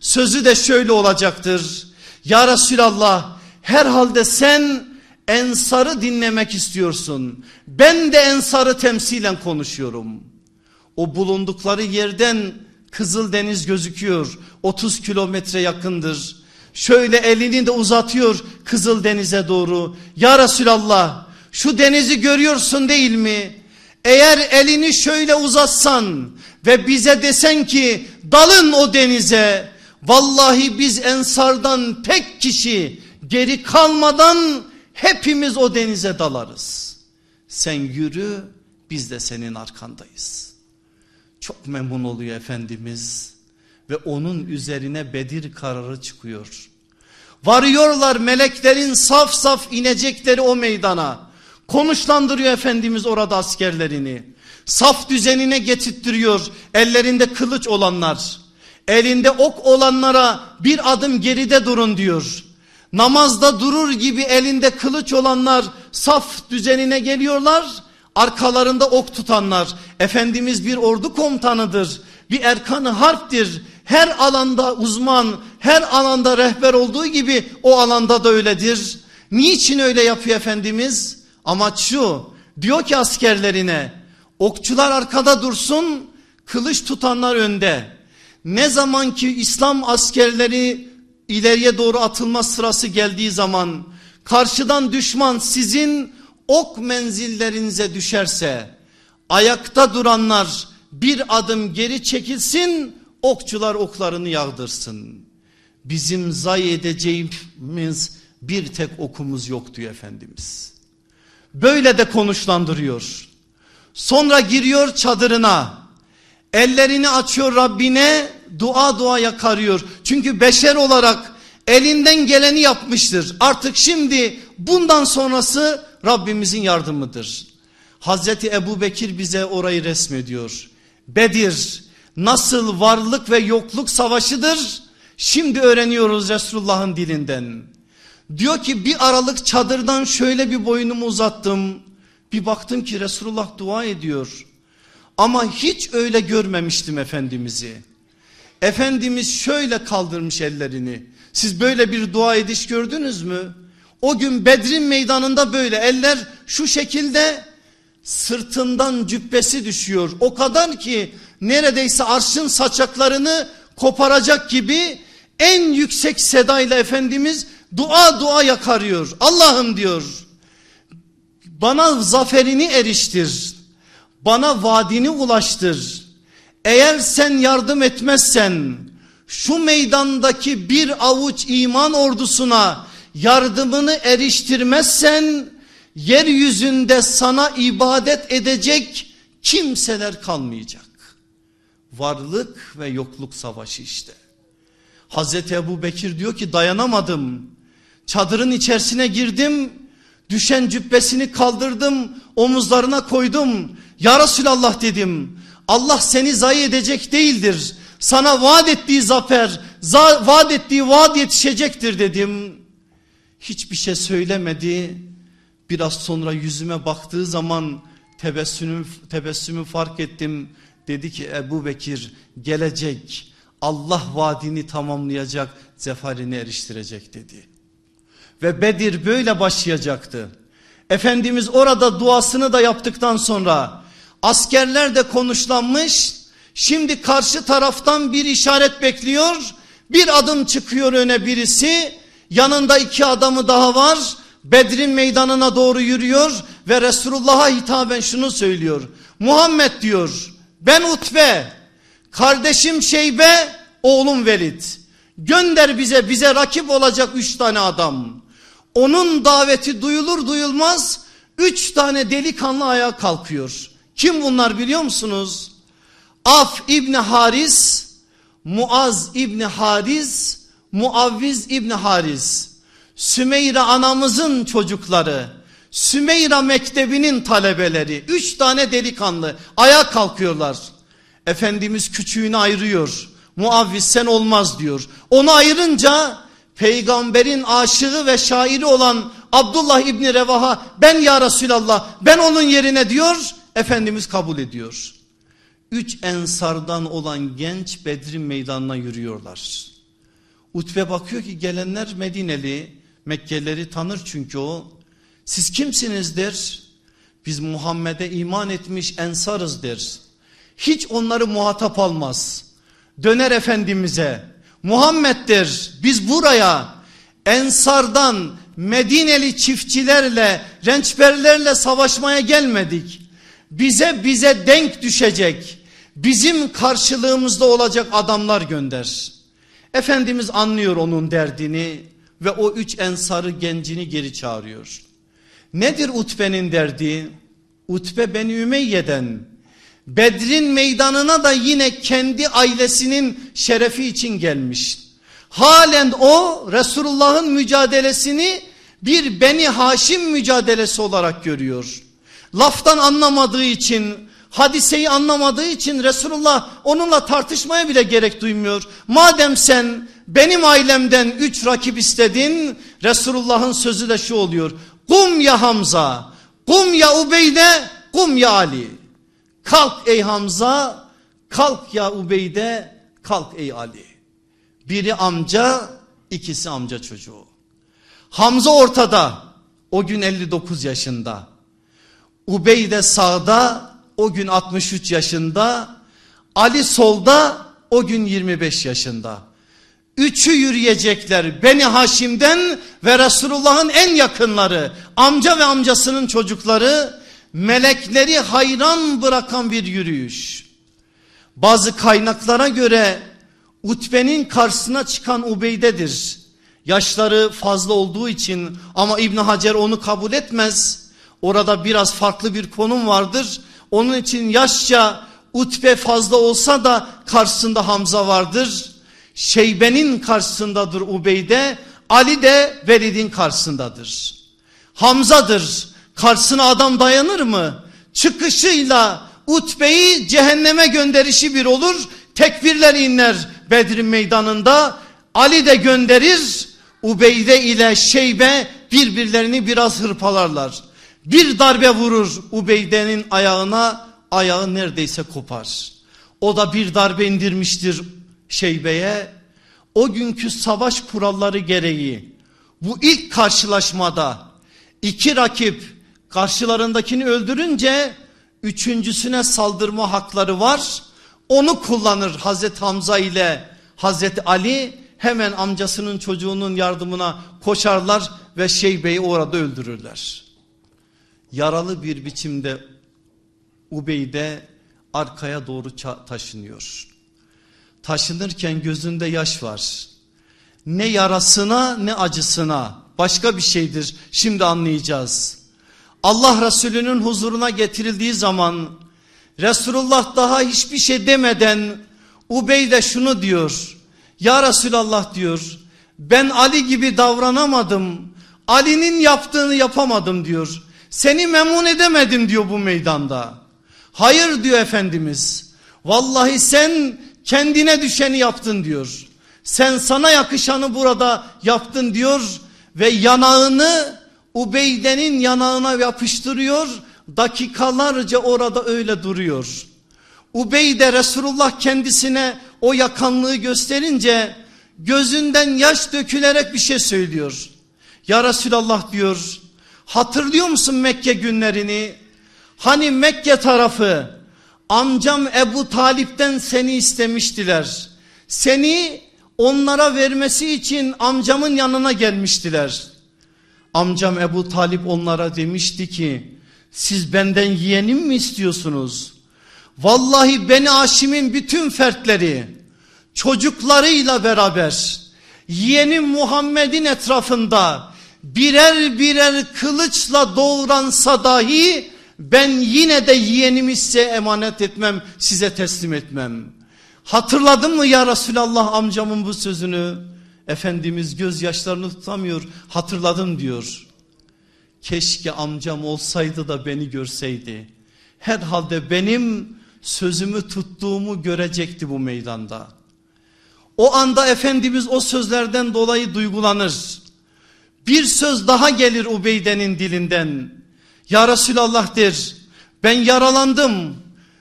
Sözü de şöyle olacaktır. Ya Resulallah herhalde sen ensarı dinlemek istiyorsun. Ben de ensarı temsilen konuşuyorum. O bulundukları yerden Kızıldeniz gözüküyor. 30 kilometre yakındır. Şöyle elini de uzatıyor Kızıldeniz'e doğru. Ya Resulallah şu denizi görüyorsun değil mi? Eğer elini şöyle uzatsan ve bize desen ki dalın o denize. Vallahi biz ensardan tek kişi geri kalmadan hepimiz o denize dalarız. Sen yürü biz de senin arkandayız. Çok memnun oluyor Efendimiz ve onun üzerine Bedir kararı çıkıyor. Varıyorlar meleklerin saf saf inecekleri o meydana. Konuşlandırıyor Efendimiz orada askerlerini. Saf düzenine getirttiriyor ellerinde kılıç olanlar. Elinde ok olanlara bir adım geride durun diyor. Namazda durur gibi elinde kılıç olanlar saf düzenine geliyorlar. Arkalarında ok tutanlar. Efendimiz bir ordu komutanıdır. Bir erkanı harptir. Her alanda uzman, her alanda rehber olduğu gibi o alanda da öyledir. Niçin öyle yapıyor Efendimiz? Amaç şu. Diyor ki askerlerine Okçular arkada dursun, kılıç tutanlar önde. Ne zaman ki İslam askerleri ileriye doğru atılma sırası geldiği zaman karşıdan düşman sizin ok menzillerinize düşerse ayakta duranlar bir adım geri çekilsin okçular oklarını yağdırsın. Bizim zayi edeceğimiz bir tek okumuz yok diyor Efendimiz. Böyle de konuşlandırıyor. Sonra giriyor çadırına. Ellerini açıyor Rabbine dua dua yakarıyor. Çünkü beşer olarak elinden geleni yapmıştır. Artık şimdi bundan sonrası Rabbimizin yardımıdır. Hazreti Ebu Bekir bize orayı resmediyor. Bedir nasıl varlık ve yokluk savaşıdır şimdi öğreniyoruz Resulullah'ın dilinden. Diyor ki bir aralık çadırdan şöyle bir boynumu uzattım. Bir baktım ki Resulullah dua ediyor. Ama hiç öyle görmemiştim Efendimiz'i. Efendimiz şöyle kaldırmış ellerini. Siz böyle bir dua ediş gördünüz mü? O gün Bedrin meydanında böyle eller şu şekilde sırtından cübbesi düşüyor. O kadar ki neredeyse arşın saçaklarını koparacak gibi en yüksek sedayla Efendimiz dua dua yakarıyor. Allah'ım diyor bana zaferini eriştir. Bana vaadini ulaştır. Eğer sen yardım etmezsen şu meydandaki bir avuç iman ordusuna yardımını eriştirmezsen yeryüzünde sana ibadet edecek kimseler kalmayacak. Varlık ve yokluk savaşı işte. Hazreti Ebu Bekir diyor ki dayanamadım. Çadırın içerisine girdim. Düşen cübbesini kaldırdım. Omuzlarına koydum. Ya Resulallah dedim. Allah seni zayi edecek değildir. Sana vaat ettiği zafer, vaat ettiği vaat yetişecektir dedim. Hiçbir şey söylemedi. Biraz sonra yüzüme baktığı zaman tebessümü, tebessümü fark ettim. Dedi ki Ebu Bekir gelecek Allah vaadini tamamlayacak zaferini eriştirecek dedi. Ve Bedir böyle başlayacaktı. Efendimiz orada duasını da yaptıktan sonra askerler de konuşlanmış. Şimdi karşı taraftan bir işaret bekliyor. Bir adım çıkıyor öne birisi. Yanında iki adamı daha var. Bedrin meydanına doğru yürüyor ve Resulullah'a hitaben şunu söylüyor. Muhammed diyor ben Utbe kardeşim Şeybe oğlum Velid gönder bize bize rakip olacak üç tane adam. Onun daveti duyulur duyulmaz üç tane delikanlı ayağa kalkıyor. Kim bunlar biliyor musunuz? Af İbni Haris, Muaz İbni Haris, Muavviz İbni Haris. Sümeyra anamızın çocukları. Sümeyra mektebinin talebeleri. Üç tane delikanlı ayağa kalkıyorlar. Efendimiz küçüğünü ayırıyor. Muavviz sen olmaz diyor. Onu ayırınca peygamberin aşığı ve şairi olan Abdullah İbni Revaha ben ya Resulallah ben onun yerine diyor. Efendimiz kabul ediyor. Üç ensardan olan genç Bedrin meydanına yürüyorlar. Utbe bakıyor ki gelenler Medineli, Mekkeleri tanır çünkü o. Siz kimsinizdir? Biz Muhammed'e iman etmiş ensarızdır. Hiç onları muhatap almaz. Döner Efendimiz'e Muhammed'dir biz buraya ensardan Medineli çiftçilerle rençberlerle savaşmaya gelmedik. Bize bize denk düşecek bizim karşılığımızda olacak adamlar gönder. Efendimiz anlıyor onun derdini ve o üç ensarı gencini geri çağırıyor. Nedir Utbe'nin derdi? Utbe Beni Ümeyye'den Bedrin meydanına da yine kendi ailesinin şerefi için gelmiş. Halen o Resulullah'ın mücadelesini bir Beni Haşim mücadelesi olarak görüyor. Laftan anlamadığı için hadiseyi anlamadığı için Resulullah onunla tartışmaya bile gerek duymuyor. Madem sen benim ailemden üç rakip istedin Resulullah'ın sözü de şu oluyor. Kum ya Hamza, kum ya Ubeyde, kum ya Ali. Kalk ey Hamza, kalk ya Ubeyde, kalk ey Ali. Biri amca, ikisi amca çocuğu. Hamza ortada, o gün 59 yaşında. Ubeyde sağda, o gün 63 yaşında. Ali solda o gün 25 yaşında. Üçü yürüyecekler Beni Haşim'den ve Resulullah'ın en yakınları amca ve amcasının çocukları melekleri hayran bırakan bir yürüyüş. Bazı kaynaklara göre Utbe'nin karşısına çıkan Ubeyde'dir. Yaşları fazla olduğu için ama İbn Hacer onu kabul etmez. Orada biraz farklı bir konum vardır. Onun için yaşça Utbe fazla olsa da karşısında Hamza vardır. Şeybe'nin karşısındadır Ubeyde. Ali de Velid'in karşısındadır. Hamza'dır. Karşısına adam dayanır mı? Çıkışıyla Utbe'yi cehenneme gönderişi bir olur. Tekbirler inler Bedir'in meydanında. Ali de gönderir. Ubeyde ile Şeybe birbirlerini biraz hırpalarlar. Bir darbe vurur Ubeyde'nin ayağına ayağı neredeyse kopar. O da bir darbe indirmiştir Şeybe'ye. O günkü savaş kuralları gereği bu ilk karşılaşmada iki rakip karşılarındakini öldürünce üçüncüsüne saldırma hakları var. Onu kullanır Hazreti Hamza ile Hazreti Ali hemen amcasının çocuğunun yardımına koşarlar ve Şeybe'yi orada öldürürler. Yaralı bir biçimde Ubeyde arkaya doğru taşınıyor. Taşınırken gözünde yaş var. Ne yarasına ne acısına başka bir şeydir şimdi anlayacağız. Allah Resulü'nün huzuruna getirildiği zaman Resulullah daha hiçbir şey demeden Ubeyde şunu diyor. Ya Resulallah diyor ben Ali gibi davranamadım. Ali'nin yaptığını yapamadım diyor. Seni memnun edemedim diyor bu meydanda. Hayır diyor Efendimiz. Vallahi sen kendine düşeni yaptın diyor. Sen sana yakışanı burada yaptın diyor ve yanağını Ubeyde'nin yanağına yapıştırıyor. Dakikalarca orada öyle duruyor. Ubeyde Resulullah kendisine o yakanlığı gösterince gözünden yaş dökülerek bir şey söylüyor. Ya Resulallah diyor hatırlıyor musun Mekke günlerini? Hani Mekke tarafı amcam Ebu Talip'ten seni istemiştiler. Seni onlara vermesi için amcamın yanına gelmiştiler. Amcam Ebu Talip onlara demişti ki siz benden yeğenim mi istiyorsunuz? Vallahi Beni Haşim'in bütün fertleri çocuklarıyla beraber yeğenim Muhammed'in etrafında birer birer kılıçla doğransa dahi ben yine de yeğenimi size emanet etmem size teslim etmem. Hatırladın mı ya Resulallah amcamın bu sözünü? Efendimiz gözyaşlarını tutamıyor hatırladım diyor. Keşke amcam olsaydı da beni görseydi. Herhalde benim sözümü tuttuğumu görecekti bu meydanda. O anda Efendimiz o sözlerden dolayı duygulanır. Bir söz daha gelir Ubeyde'nin dilinden. Ya Resulallah der ben yaralandım.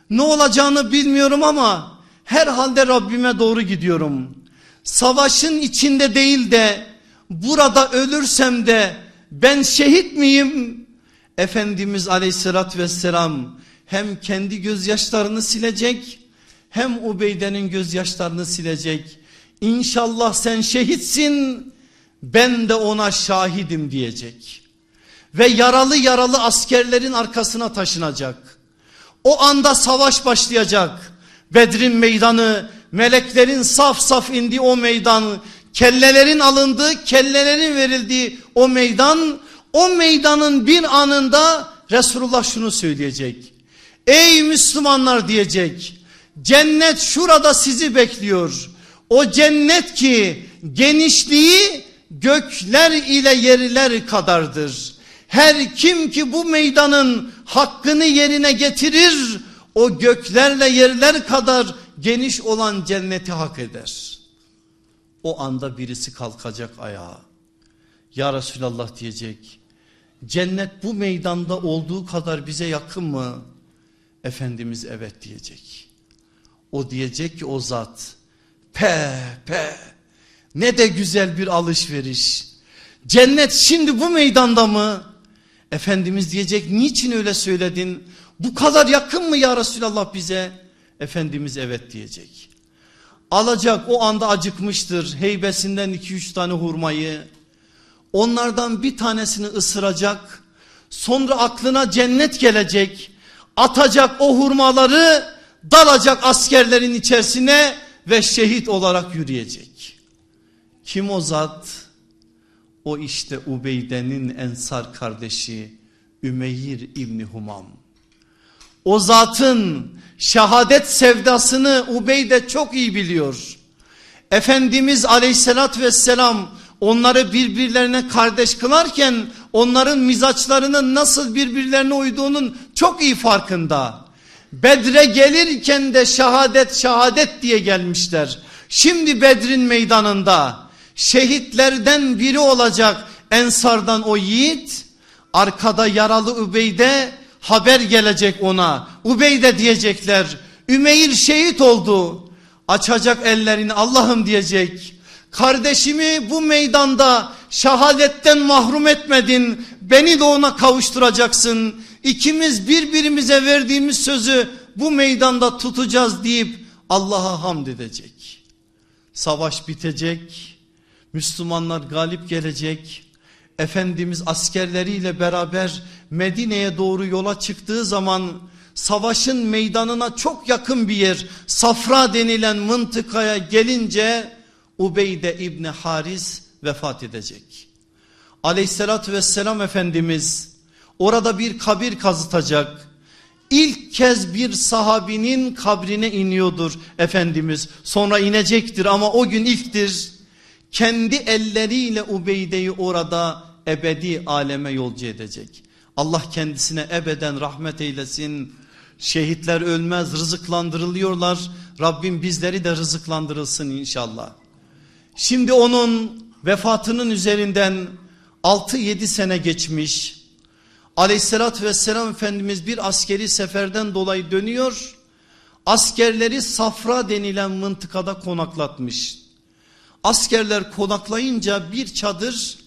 Ne olacağını bilmiyorum ama herhalde Rabbime doğru gidiyorum. Savaşın içinde değil de burada ölürsem de ben şehit miyim? Efendimiz aleyhissalatü vesselam hem kendi gözyaşlarını silecek hem Ubeyde'nin gözyaşlarını silecek. İnşallah sen şehitsin ben de ona şahidim diyecek. Ve yaralı yaralı askerlerin arkasına taşınacak. O anda savaş başlayacak. Bedrin meydanı, meleklerin saf saf indiği o meydan, kellelerin alındığı, kellelerin verildiği o meydan, o meydanın bir anında Resulullah şunu söyleyecek. Ey Müslümanlar diyecek. Cennet şurada sizi bekliyor. O cennet ki genişliği gökler ile yerler kadardır. Her kim ki bu meydanın hakkını yerine getirir o göklerle yerler kadar geniş olan cenneti hak eder. O anda birisi kalkacak ayağa. Ya Resulallah diyecek. Cennet bu meydanda olduğu kadar bize yakın mı? Efendimiz evet diyecek. O diyecek ki o zat pe pe ne de güzel bir alışveriş. Cennet şimdi bu meydanda mı? Efendimiz diyecek niçin öyle söyledin? Bu kadar yakın mı ya Resulallah bize? Efendimiz evet diyecek. Alacak o anda acıkmıştır heybesinden iki üç tane hurmayı. Onlardan bir tanesini ısıracak. Sonra aklına cennet gelecek. Atacak o hurmaları dalacak askerlerin içerisine ve şehit olarak yürüyecek. Kim o zat? O işte Ubeyde'nin ensar kardeşi Ümeyr İbni Humam. O zatın şehadet sevdasını Ubeyde çok iyi biliyor. Efendimiz aleyhissalat vesselam onları birbirlerine kardeş kılarken onların mizaçlarının nasıl birbirlerine uyduğunun çok iyi farkında. Bedre gelirken de şehadet şehadet diye gelmişler. Şimdi Bedrin meydanında şehitlerden biri olacak ensardan o yiğit arkada yaralı Ubeyde haber gelecek ona. Ubeyde diyecekler Ümeyr şehit oldu. Açacak ellerini Allah'ım diyecek. Kardeşimi bu meydanda şehadetten mahrum etmedin. Beni de ona kavuşturacaksın. İkimiz birbirimize verdiğimiz sözü bu meydanda tutacağız deyip Allah'a hamd edecek. Savaş bitecek. Müslümanlar galip gelecek. Efendimiz askerleriyle beraber Medine'ye doğru yola çıktığı zaman savaşın meydanına çok yakın bir yer Safra denilen mıntıkaya gelince Ubeyde İbni Haris vefat edecek. Aleyhissalatü vesselam Efendimiz orada bir kabir kazıtacak. İlk kez bir sahabinin kabrine iniyordur Efendimiz. Sonra inecektir ama o gün ilktir. Kendi elleriyle Ubeyde'yi orada ebedi aleme yolcu edecek. Allah kendisine ebeden rahmet eylesin. Şehitler ölmez rızıklandırılıyorlar. Rabbim bizleri de rızıklandırılsın inşallah. Şimdi onun vefatının üzerinden 6-7 sene geçmiş. Aleyhissalatü vesselam Efendimiz bir askeri seferden dolayı dönüyor. Askerleri Safra denilen mıntıkada konaklatmış. Askerler konaklayınca bir çadır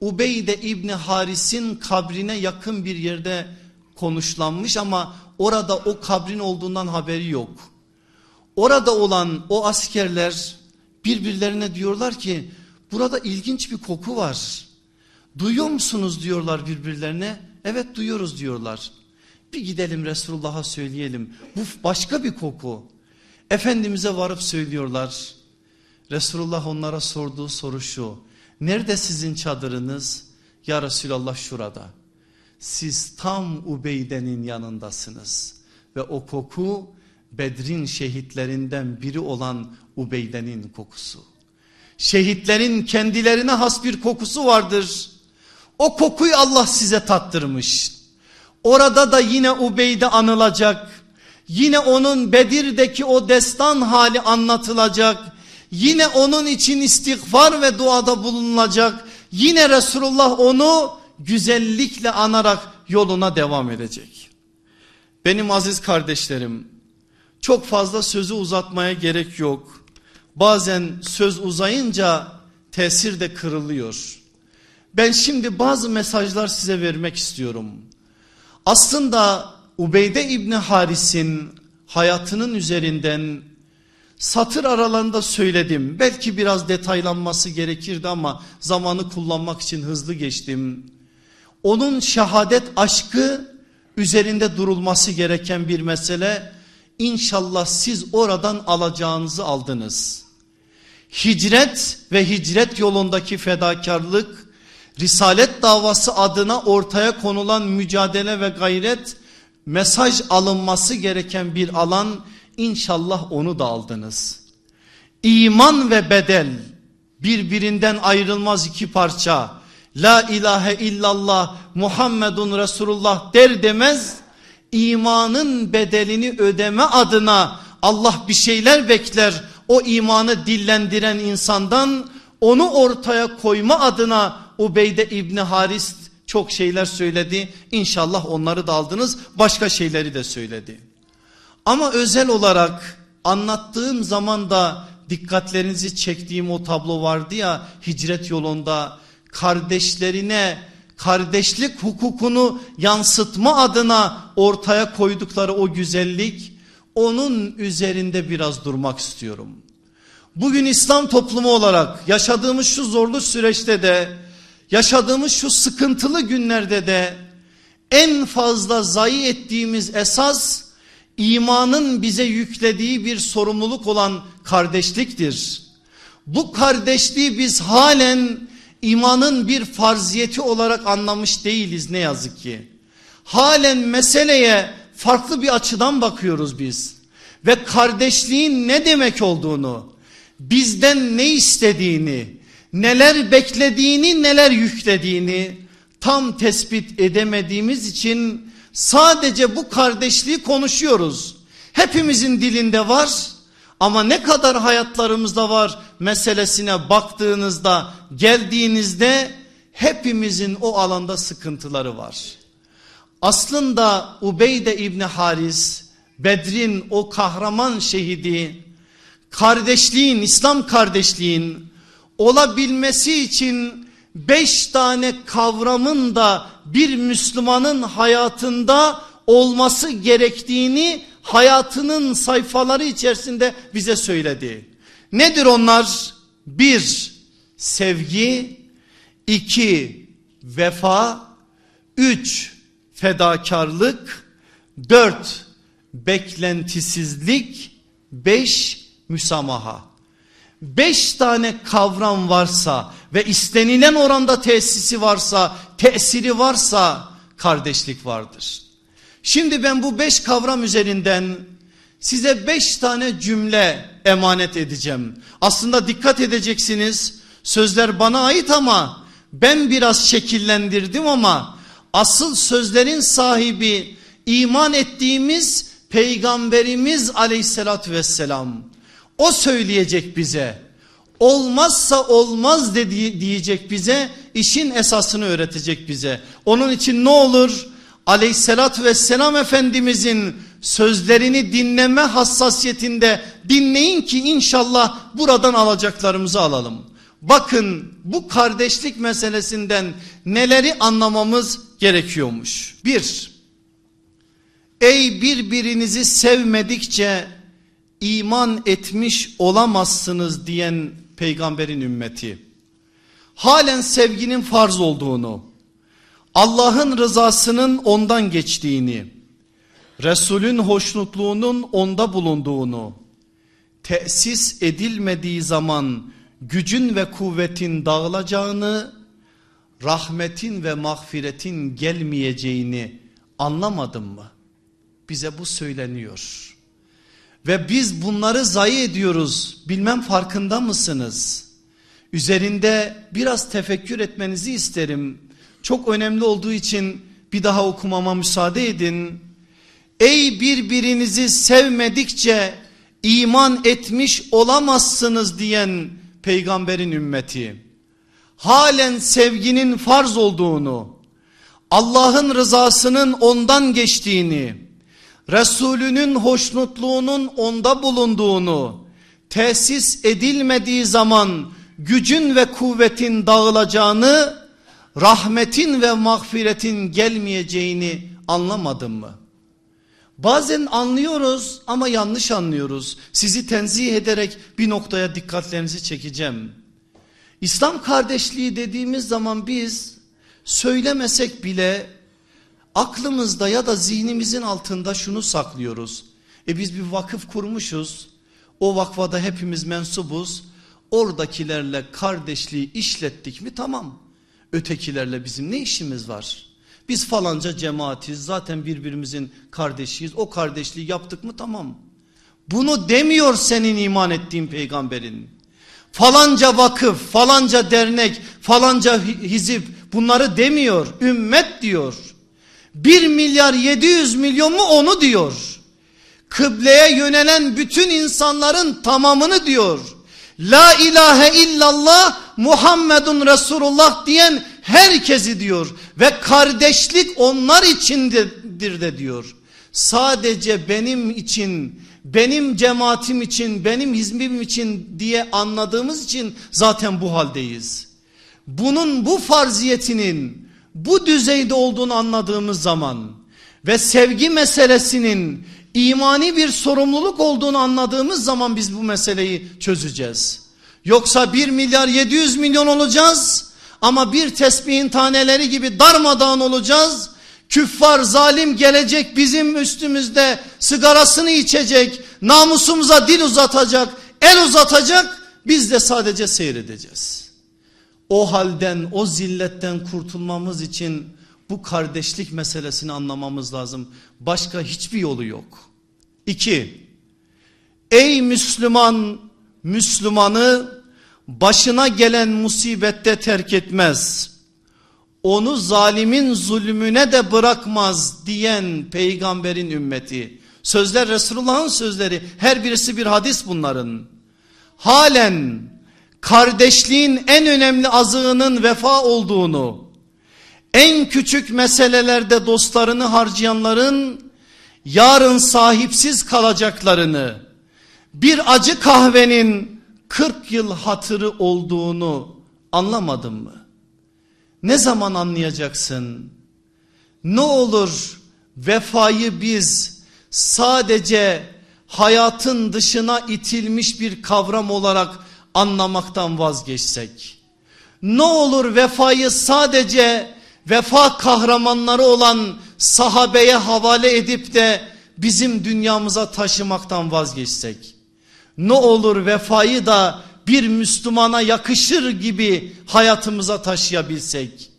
Ubeyde İbni Haris'in kabrine yakın bir yerde konuşlanmış ama orada o kabrin olduğundan haberi yok. Orada olan o askerler birbirlerine diyorlar ki burada ilginç bir koku var. Duyuyor musunuz diyorlar birbirlerine. Evet duyuyoruz diyorlar. Bir gidelim Resulullah'a söyleyelim. Bu başka bir koku. Efendimiz'e varıp söylüyorlar. Resulullah onlara sorduğu soru şu. Nerede sizin çadırınız? Ya Resulallah şurada. Siz tam Ubeyde'nin yanındasınız. Ve o koku Bedrin şehitlerinden biri olan Ubeyde'nin kokusu. Şehitlerin kendilerine has bir kokusu vardır. O kokuyu Allah size tattırmış. Orada da yine Ubeyde anılacak. Yine onun Bedir'deki o destan hali anlatılacak. Yine onun için istiğfar ve duada bulunulacak. Yine Resulullah onu güzellikle anarak yoluna devam edecek. Benim aziz kardeşlerim çok fazla sözü uzatmaya gerek yok. Bazen söz uzayınca tesir de kırılıyor. Ben şimdi bazı mesajlar size vermek istiyorum. Aslında Ubeyde İbni Haris'in hayatının üzerinden satır aralarında söyledim. Belki biraz detaylanması gerekirdi ama zamanı kullanmak için hızlı geçtim. Onun şehadet aşkı üzerinde durulması gereken bir mesele. İnşallah siz oradan alacağınızı aldınız. Hicret ve hicret yolundaki fedakarlık, risalet davası adına ortaya konulan mücadele ve gayret, mesaj alınması gereken bir alan İnşallah onu da aldınız. İman ve bedel birbirinden ayrılmaz iki parça. La ilahe illallah Muhammedun Resulullah der demez imanın bedelini ödeme adına Allah bir şeyler bekler. O imanı dillendiren insandan onu ortaya koyma adına Ubeyde İbni Haris çok şeyler söyledi. İnşallah onları da aldınız. Başka şeyleri de söyledi. Ama özel olarak anlattığım zaman da dikkatlerinizi çektiğim o tablo vardı ya hicret yolunda kardeşlerine kardeşlik hukukunu yansıtma adına ortaya koydukları o güzellik onun üzerinde biraz durmak istiyorum. Bugün İslam toplumu olarak yaşadığımız şu zorlu süreçte de yaşadığımız şu sıkıntılı günlerde de en fazla zayi ettiğimiz esas imanın bize yüklediği bir sorumluluk olan kardeşliktir. Bu kardeşliği biz halen imanın bir farziyeti olarak anlamış değiliz ne yazık ki. Halen meseleye farklı bir açıdan bakıyoruz biz. Ve kardeşliğin ne demek olduğunu, bizden ne istediğini, neler beklediğini, neler yüklediğini tam tespit edemediğimiz için sadece bu kardeşliği konuşuyoruz. Hepimizin dilinde var ama ne kadar hayatlarımızda var meselesine baktığınızda geldiğinizde hepimizin o alanda sıkıntıları var. Aslında Ubeyde İbni Haris Bedrin o kahraman şehidi kardeşliğin İslam kardeşliğin olabilmesi için beş tane kavramın da bir Müslümanın hayatında olması gerektiğini hayatının sayfaları içerisinde bize söyledi. Nedir onlar? Bir, sevgi. iki vefa. Üç, fedakarlık. Dört, beklentisizlik. Beş, müsamaha. Beş tane kavram varsa ve istenilen oranda tesisi varsa, tesiri varsa kardeşlik vardır. Şimdi ben bu beş kavram üzerinden size beş tane cümle emanet edeceğim. Aslında dikkat edeceksiniz sözler bana ait ama ben biraz şekillendirdim ama asıl sözlerin sahibi iman ettiğimiz peygamberimiz aleyhissalatü vesselam. O söyleyecek bize. Olmazsa olmaz dedi, diyecek bize. işin esasını öğretecek bize. Onun için ne olur? Aleyhissalatü vesselam Efendimizin sözlerini dinleme hassasiyetinde dinleyin ki inşallah buradan alacaklarımızı alalım. Bakın bu kardeşlik meselesinden neleri anlamamız gerekiyormuş. Bir, ey birbirinizi sevmedikçe iman etmiş olamazsınız diyen peygamberin ümmeti. Halen sevginin farz olduğunu, Allah'ın rızasının ondan geçtiğini, Resulün hoşnutluğunun onda bulunduğunu, tesis edilmediği zaman gücün ve kuvvetin dağılacağını, rahmetin ve mağfiretin gelmeyeceğini anlamadın mı? Bize bu söyleniyor. Ve biz bunları zayi ediyoruz. Bilmem farkında mısınız? Üzerinde biraz tefekkür etmenizi isterim. Çok önemli olduğu için bir daha okumama müsaade edin. Ey birbirinizi sevmedikçe iman etmiş olamazsınız diyen peygamberin ümmeti. Halen sevginin farz olduğunu, Allah'ın rızasının ondan geçtiğini, Resulünün hoşnutluğunun onda bulunduğunu, tesis edilmediği zaman gücün ve kuvvetin dağılacağını, rahmetin ve mağfiretin gelmeyeceğini anlamadın mı? Bazen anlıyoruz ama yanlış anlıyoruz. Sizi tenzih ederek bir noktaya dikkatlerinizi çekeceğim. İslam kardeşliği dediğimiz zaman biz söylemesek bile aklımızda ya da zihnimizin altında şunu saklıyoruz. E biz bir vakıf kurmuşuz. O vakfada hepimiz mensubuz. Oradakilerle kardeşliği işlettik mi tamam. Ötekilerle bizim ne işimiz var? Biz falanca cemaatiz zaten birbirimizin kardeşiyiz. O kardeşliği yaptık mı tamam. Bunu demiyor senin iman ettiğin peygamberin. Falanca vakıf, falanca dernek, falanca hizip bunları demiyor. Ümmet diyor. 1 milyar 700 milyon mu onu diyor. Kıbleye yönelen bütün insanların tamamını diyor. La ilahe illallah Muhammedun Resulullah diyen herkesi diyor. Ve kardeşlik onlar içindir de diyor. Sadece benim için, benim cemaatim için, benim hizmim için diye anladığımız için zaten bu haldeyiz. Bunun bu farziyetinin bu düzeyde olduğunu anladığımız zaman ve sevgi meselesinin imani bir sorumluluk olduğunu anladığımız zaman biz bu meseleyi çözeceğiz. Yoksa 1 milyar 700 milyon olacağız ama bir tesbihin taneleri gibi darmadağın olacağız. Küffar zalim gelecek bizim üstümüzde sigarasını içecek, namusumuza dil uzatacak, el uzatacak. Biz de sadece seyredeceğiz. O halden, o zilletten kurtulmamız için bu kardeşlik meselesini anlamamız lazım. Başka hiçbir yolu yok. İki, ey Müslüman, Müslümanı başına gelen musibette terk etmez. Onu zalimin zulmüne de bırakmaz diyen peygamberin ümmeti. Sözler Resulullah'ın sözleri her birisi bir hadis bunların. Halen kardeşliğin en önemli azığının vefa olduğunu, en küçük meselelerde dostlarını harcayanların yarın sahipsiz kalacaklarını, bir acı kahvenin 40 yıl hatırı olduğunu anlamadın mı? Ne zaman anlayacaksın? Ne olur vefayı biz sadece hayatın dışına itilmiş bir kavram olarak anlamaktan vazgeçsek. Ne olur vefayı sadece vefa kahramanları olan sahabeye havale edip de bizim dünyamıza taşımaktan vazgeçsek. Ne olur vefayı da bir Müslümana yakışır gibi hayatımıza taşıyabilsek.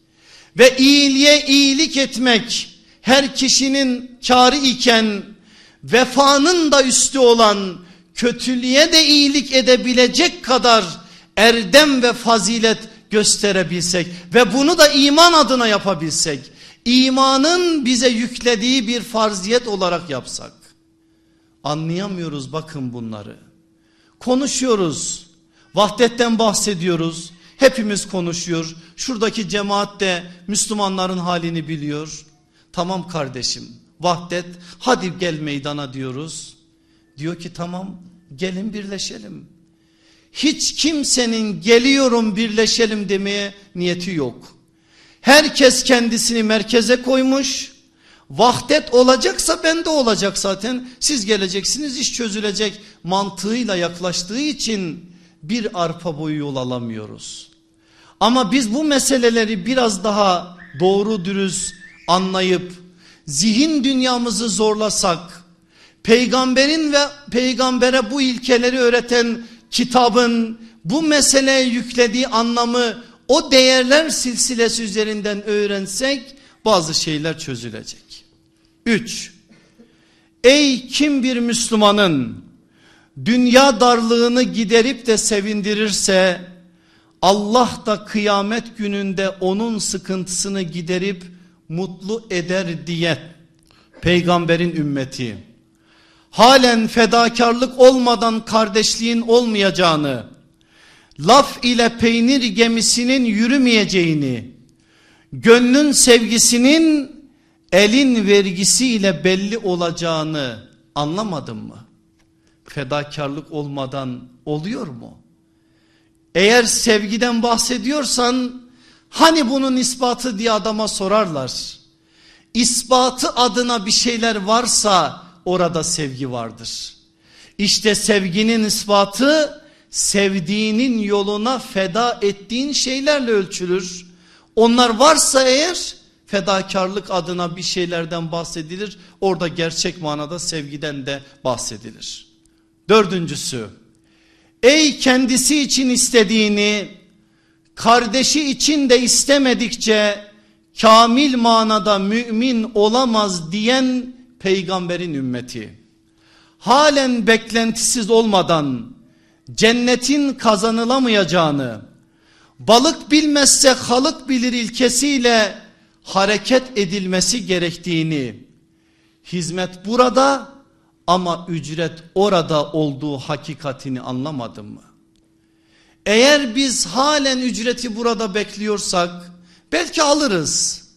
Ve iyiliğe iyilik etmek her kişinin karı iken vefanın da üstü olan kötülüğe de iyilik edebilecek kadar erdem ve fazilet gösterebilsek ve bunu da iman adına yapabilsek imanın bize yüklediği bir farziyet olarak yapsak anlayamıyoruz bakın bunları. Konuşuyoruz vahdetten bahsediyoruz hepimiz konuşuyor şuradaki cemaat de Müslümanların halini biliyor. Tamam kardeşim vahdet hadi gel meydana diyoruz. Diyor ki tamam gelin birleşelim hiç kimsenin geliyorum birleşelim demeye niyeti yok. Herkes kendisini merkeze koymuş. Vahdet olacaksa bende olacak zaten. Siz geleceksiniz iş çözülecek mantığıyla yaklaştığı için bir arpa boyu yol alamıyoruz. Ama biz bu meseleleri biraz daha doğru dürüst anlayıp zihin dünyamızı zorlasak peygamberin ve peygambere bu ilkeleri öğreten kitabın bu meseleye yüklediği anlamı o değerler silsilesi üzerinden öğrensek bazı şeyler çözülecek. 3. Ey kim bir Müslümanın dünya darlığını giderip de sevindirirse Allah da kıyamet gününde onun sıkıntısını giderip mutlu eder diye peygamberin ümmeti halen fedakarlık olmadan kardeşliğin olmayacağını, laf ile peynir gemisinin yürümeyeceğini, gönlün sevgisinin elin vergisiyle belli olacağını anlamadın mı? Fedakarlık olmadan oluyor mu? Eğer sevgiden bahsediyorsan hani bunun ispatı diye adama sorarlar. İspatı adına bir şeyler varsa orada sevgi vardır. İşte sevginin ispatı sevdiğinin yoluna feda ettiğin şeylerle ölçülür. Onlar varsa eğer fedakarlık adına bir şeylerden bahsedilir. Orada gerçek manada sevgiden de bahsedilir. Dördüncüsü ey kendisi için istediğini kardeşi için de istemedikçe kamil manada mümin olamaz diyen peygamberin ümmeti halen beklentisiz olmadan cennetin kazanılamayacağını balık bilmezse halık bilir ilkesiyle hareket edilmesi gerektiğini hizmet burada ama ücret orada olduğu hakikatini anlamadım mı? Eğer biz halen ücreti burada bekliyorsak belki alırız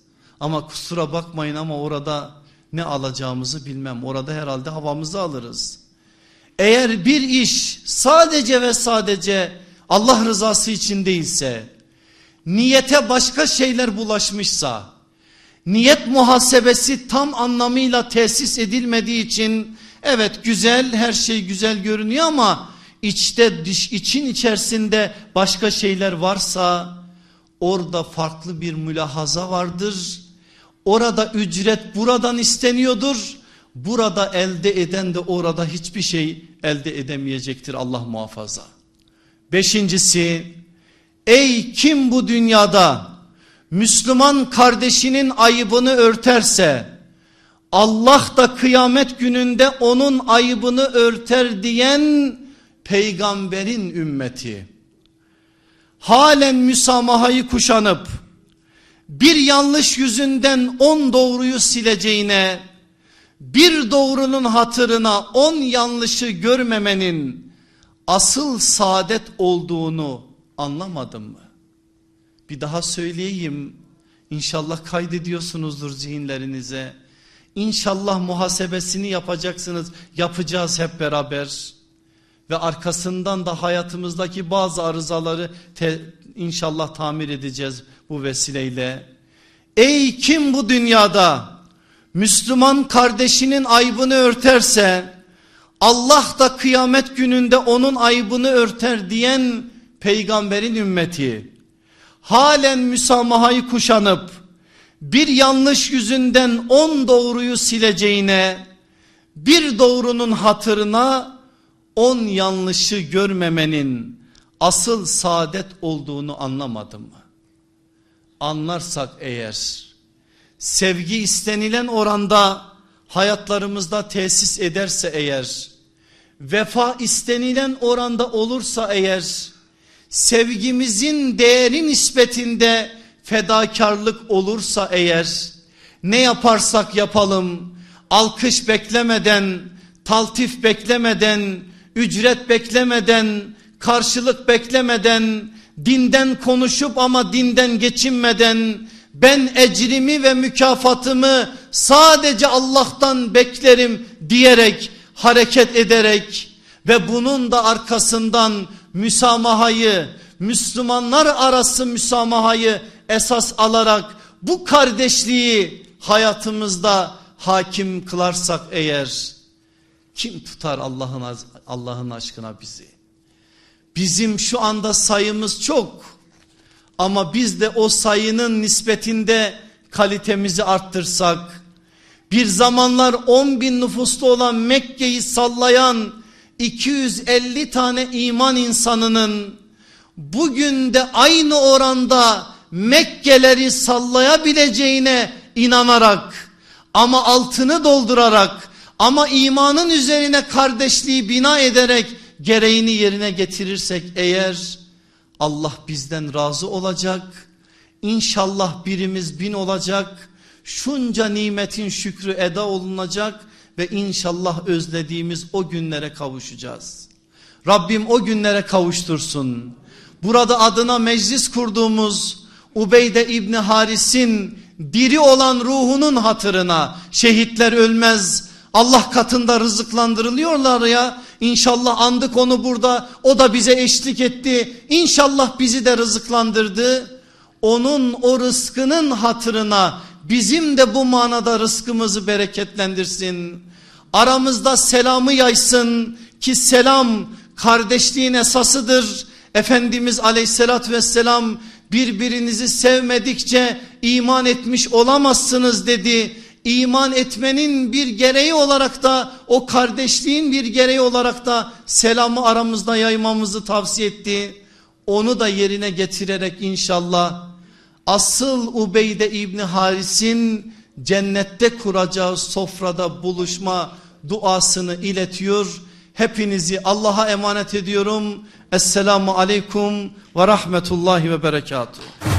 ama kusura bakmayın ama orada ne alacağımızı bilmem. Orada herhalde havamızı alırız. Eğer bir iş sadece ve sadece Allah rızası için değilse, niyete başka şeyler bulaşmışsa, niyet muhasebesi tam anlamıyla tesis edilmediği için evet güzel her şey güzel görünüyor ama içte için içerisinde başka şeyler varsa orada farklı bir mülahaza vardır. Orada ücret buradan isteniyordur. Burada elde eden de orada hiçbir şey elde edemeyecektir Allah muhafaza. Beşincisi ey kim bu dünyada Müslüman kardeşinin ayıbını örterse Allah da kıyamet gününde onun ayıbını örter diyen peygamberin ümmeti halen müsamahayı kuşanıp bir yanlış yüzünden on doğruyu sileceğine bir doğrunun hatırına on yanlışı görmemenin asıl saadet olduğunu anlamadım mı? Bir daha söyleyeyim İnşallah kaydediyorsunuzdur zihinlerinize. İnşallah muhasebesini yapacaksınız yapacağız hep beraber ve arkasından da hayatımızdaki bazı arızaları inşallah tamir edeceğiz bu vesileyle. Ey kim bu dünyada Müslüman kardeşinin aybını örterse Allah da kıyamet gününde onun aybını örter diyen peygamberin ümmeti halen müsamahayı kuşanıp bir yanlış yüzünden on doğruyu sileceğine bir doğrunun hatırına on yanlışı görmemenin asıl saadet olduğunu anlamadım mı? Anlarsak eğer sevgi istenilen oranda hayatlarımızda tesis ederse eğer vefa istenilen oranda olursa eğer sevgimizin değeri nispetinde fedakarlık olursa eğer ne yaparsak yapalım alkış beklemeden taltif beklemeden ücret beklemeden, karşılık beklemeden, dinden konuşup ama dinden geçinmeden ben ecrimi ve mükafatımı sadece Allah'tan beklerim diyerek hareket ederek ve bunun da arkasından müsamahayı Müslümanlar arası müsamahayı esas alarak bu kardeşliği hayatımızda hakim kılarsak eğer kim tutar Allah'ın Allah'ın aşkına bizi? Bizim şu anda sayımız çok. Ama biz de o sayının nispetinde kalitemizi arttırsak, bir zamanlar 10 bin nüfuslu olan Mekke'yi sallayan 250 tane iman insanının bugün de aynı oranda Mekke'leri sallayabileceğine inanarak ama altını doldurarak ama imanın üzerine kardeşliği bina ederek gereğini yerine getirirsek eğer Allah bizden razı olacak. İnşallah birimiz bin olacak. Şunca nimetin şükrü eda olunacak ve inşallah özlediğimiz o günlere kavuşacağız. Rabbim o günlere kavuştursun. Burada adına meclis kurduğumuz Ubeyde İbni Haris'in diri olan ruhunun hatırına şehitler ölmez Allah katında rızıklandırılıyorlar ya. İnşallah andık onu burada. O da bize eşlik etti. İnşallah bizi de rızıklandırdı. Onun o rızkının hatırına bizim de bu manada rızkımızı bereketlendirsin. Aramızda selamı yaysın ki selam kardeşliğin esasıdır. Efendimiz aleyhissalatü vesselam birbirinizi sevmedikçe iman etmiş olamazsınız dedi iman etmenin bir gereği olarak da o kardeşliğin bir gereği olarak da selamı aramızda yaymamızı tavsiye etti. Onu da yerine getirerek inşallah asıl Ubeyde İbni Haris'in cennette kuracağı sofrada buluşma duasını iletiyor. Hepinizi Allah'a emanet ediyorum. Esselamu Aleyküm ve Rahmetullahi ve Berekatuhu.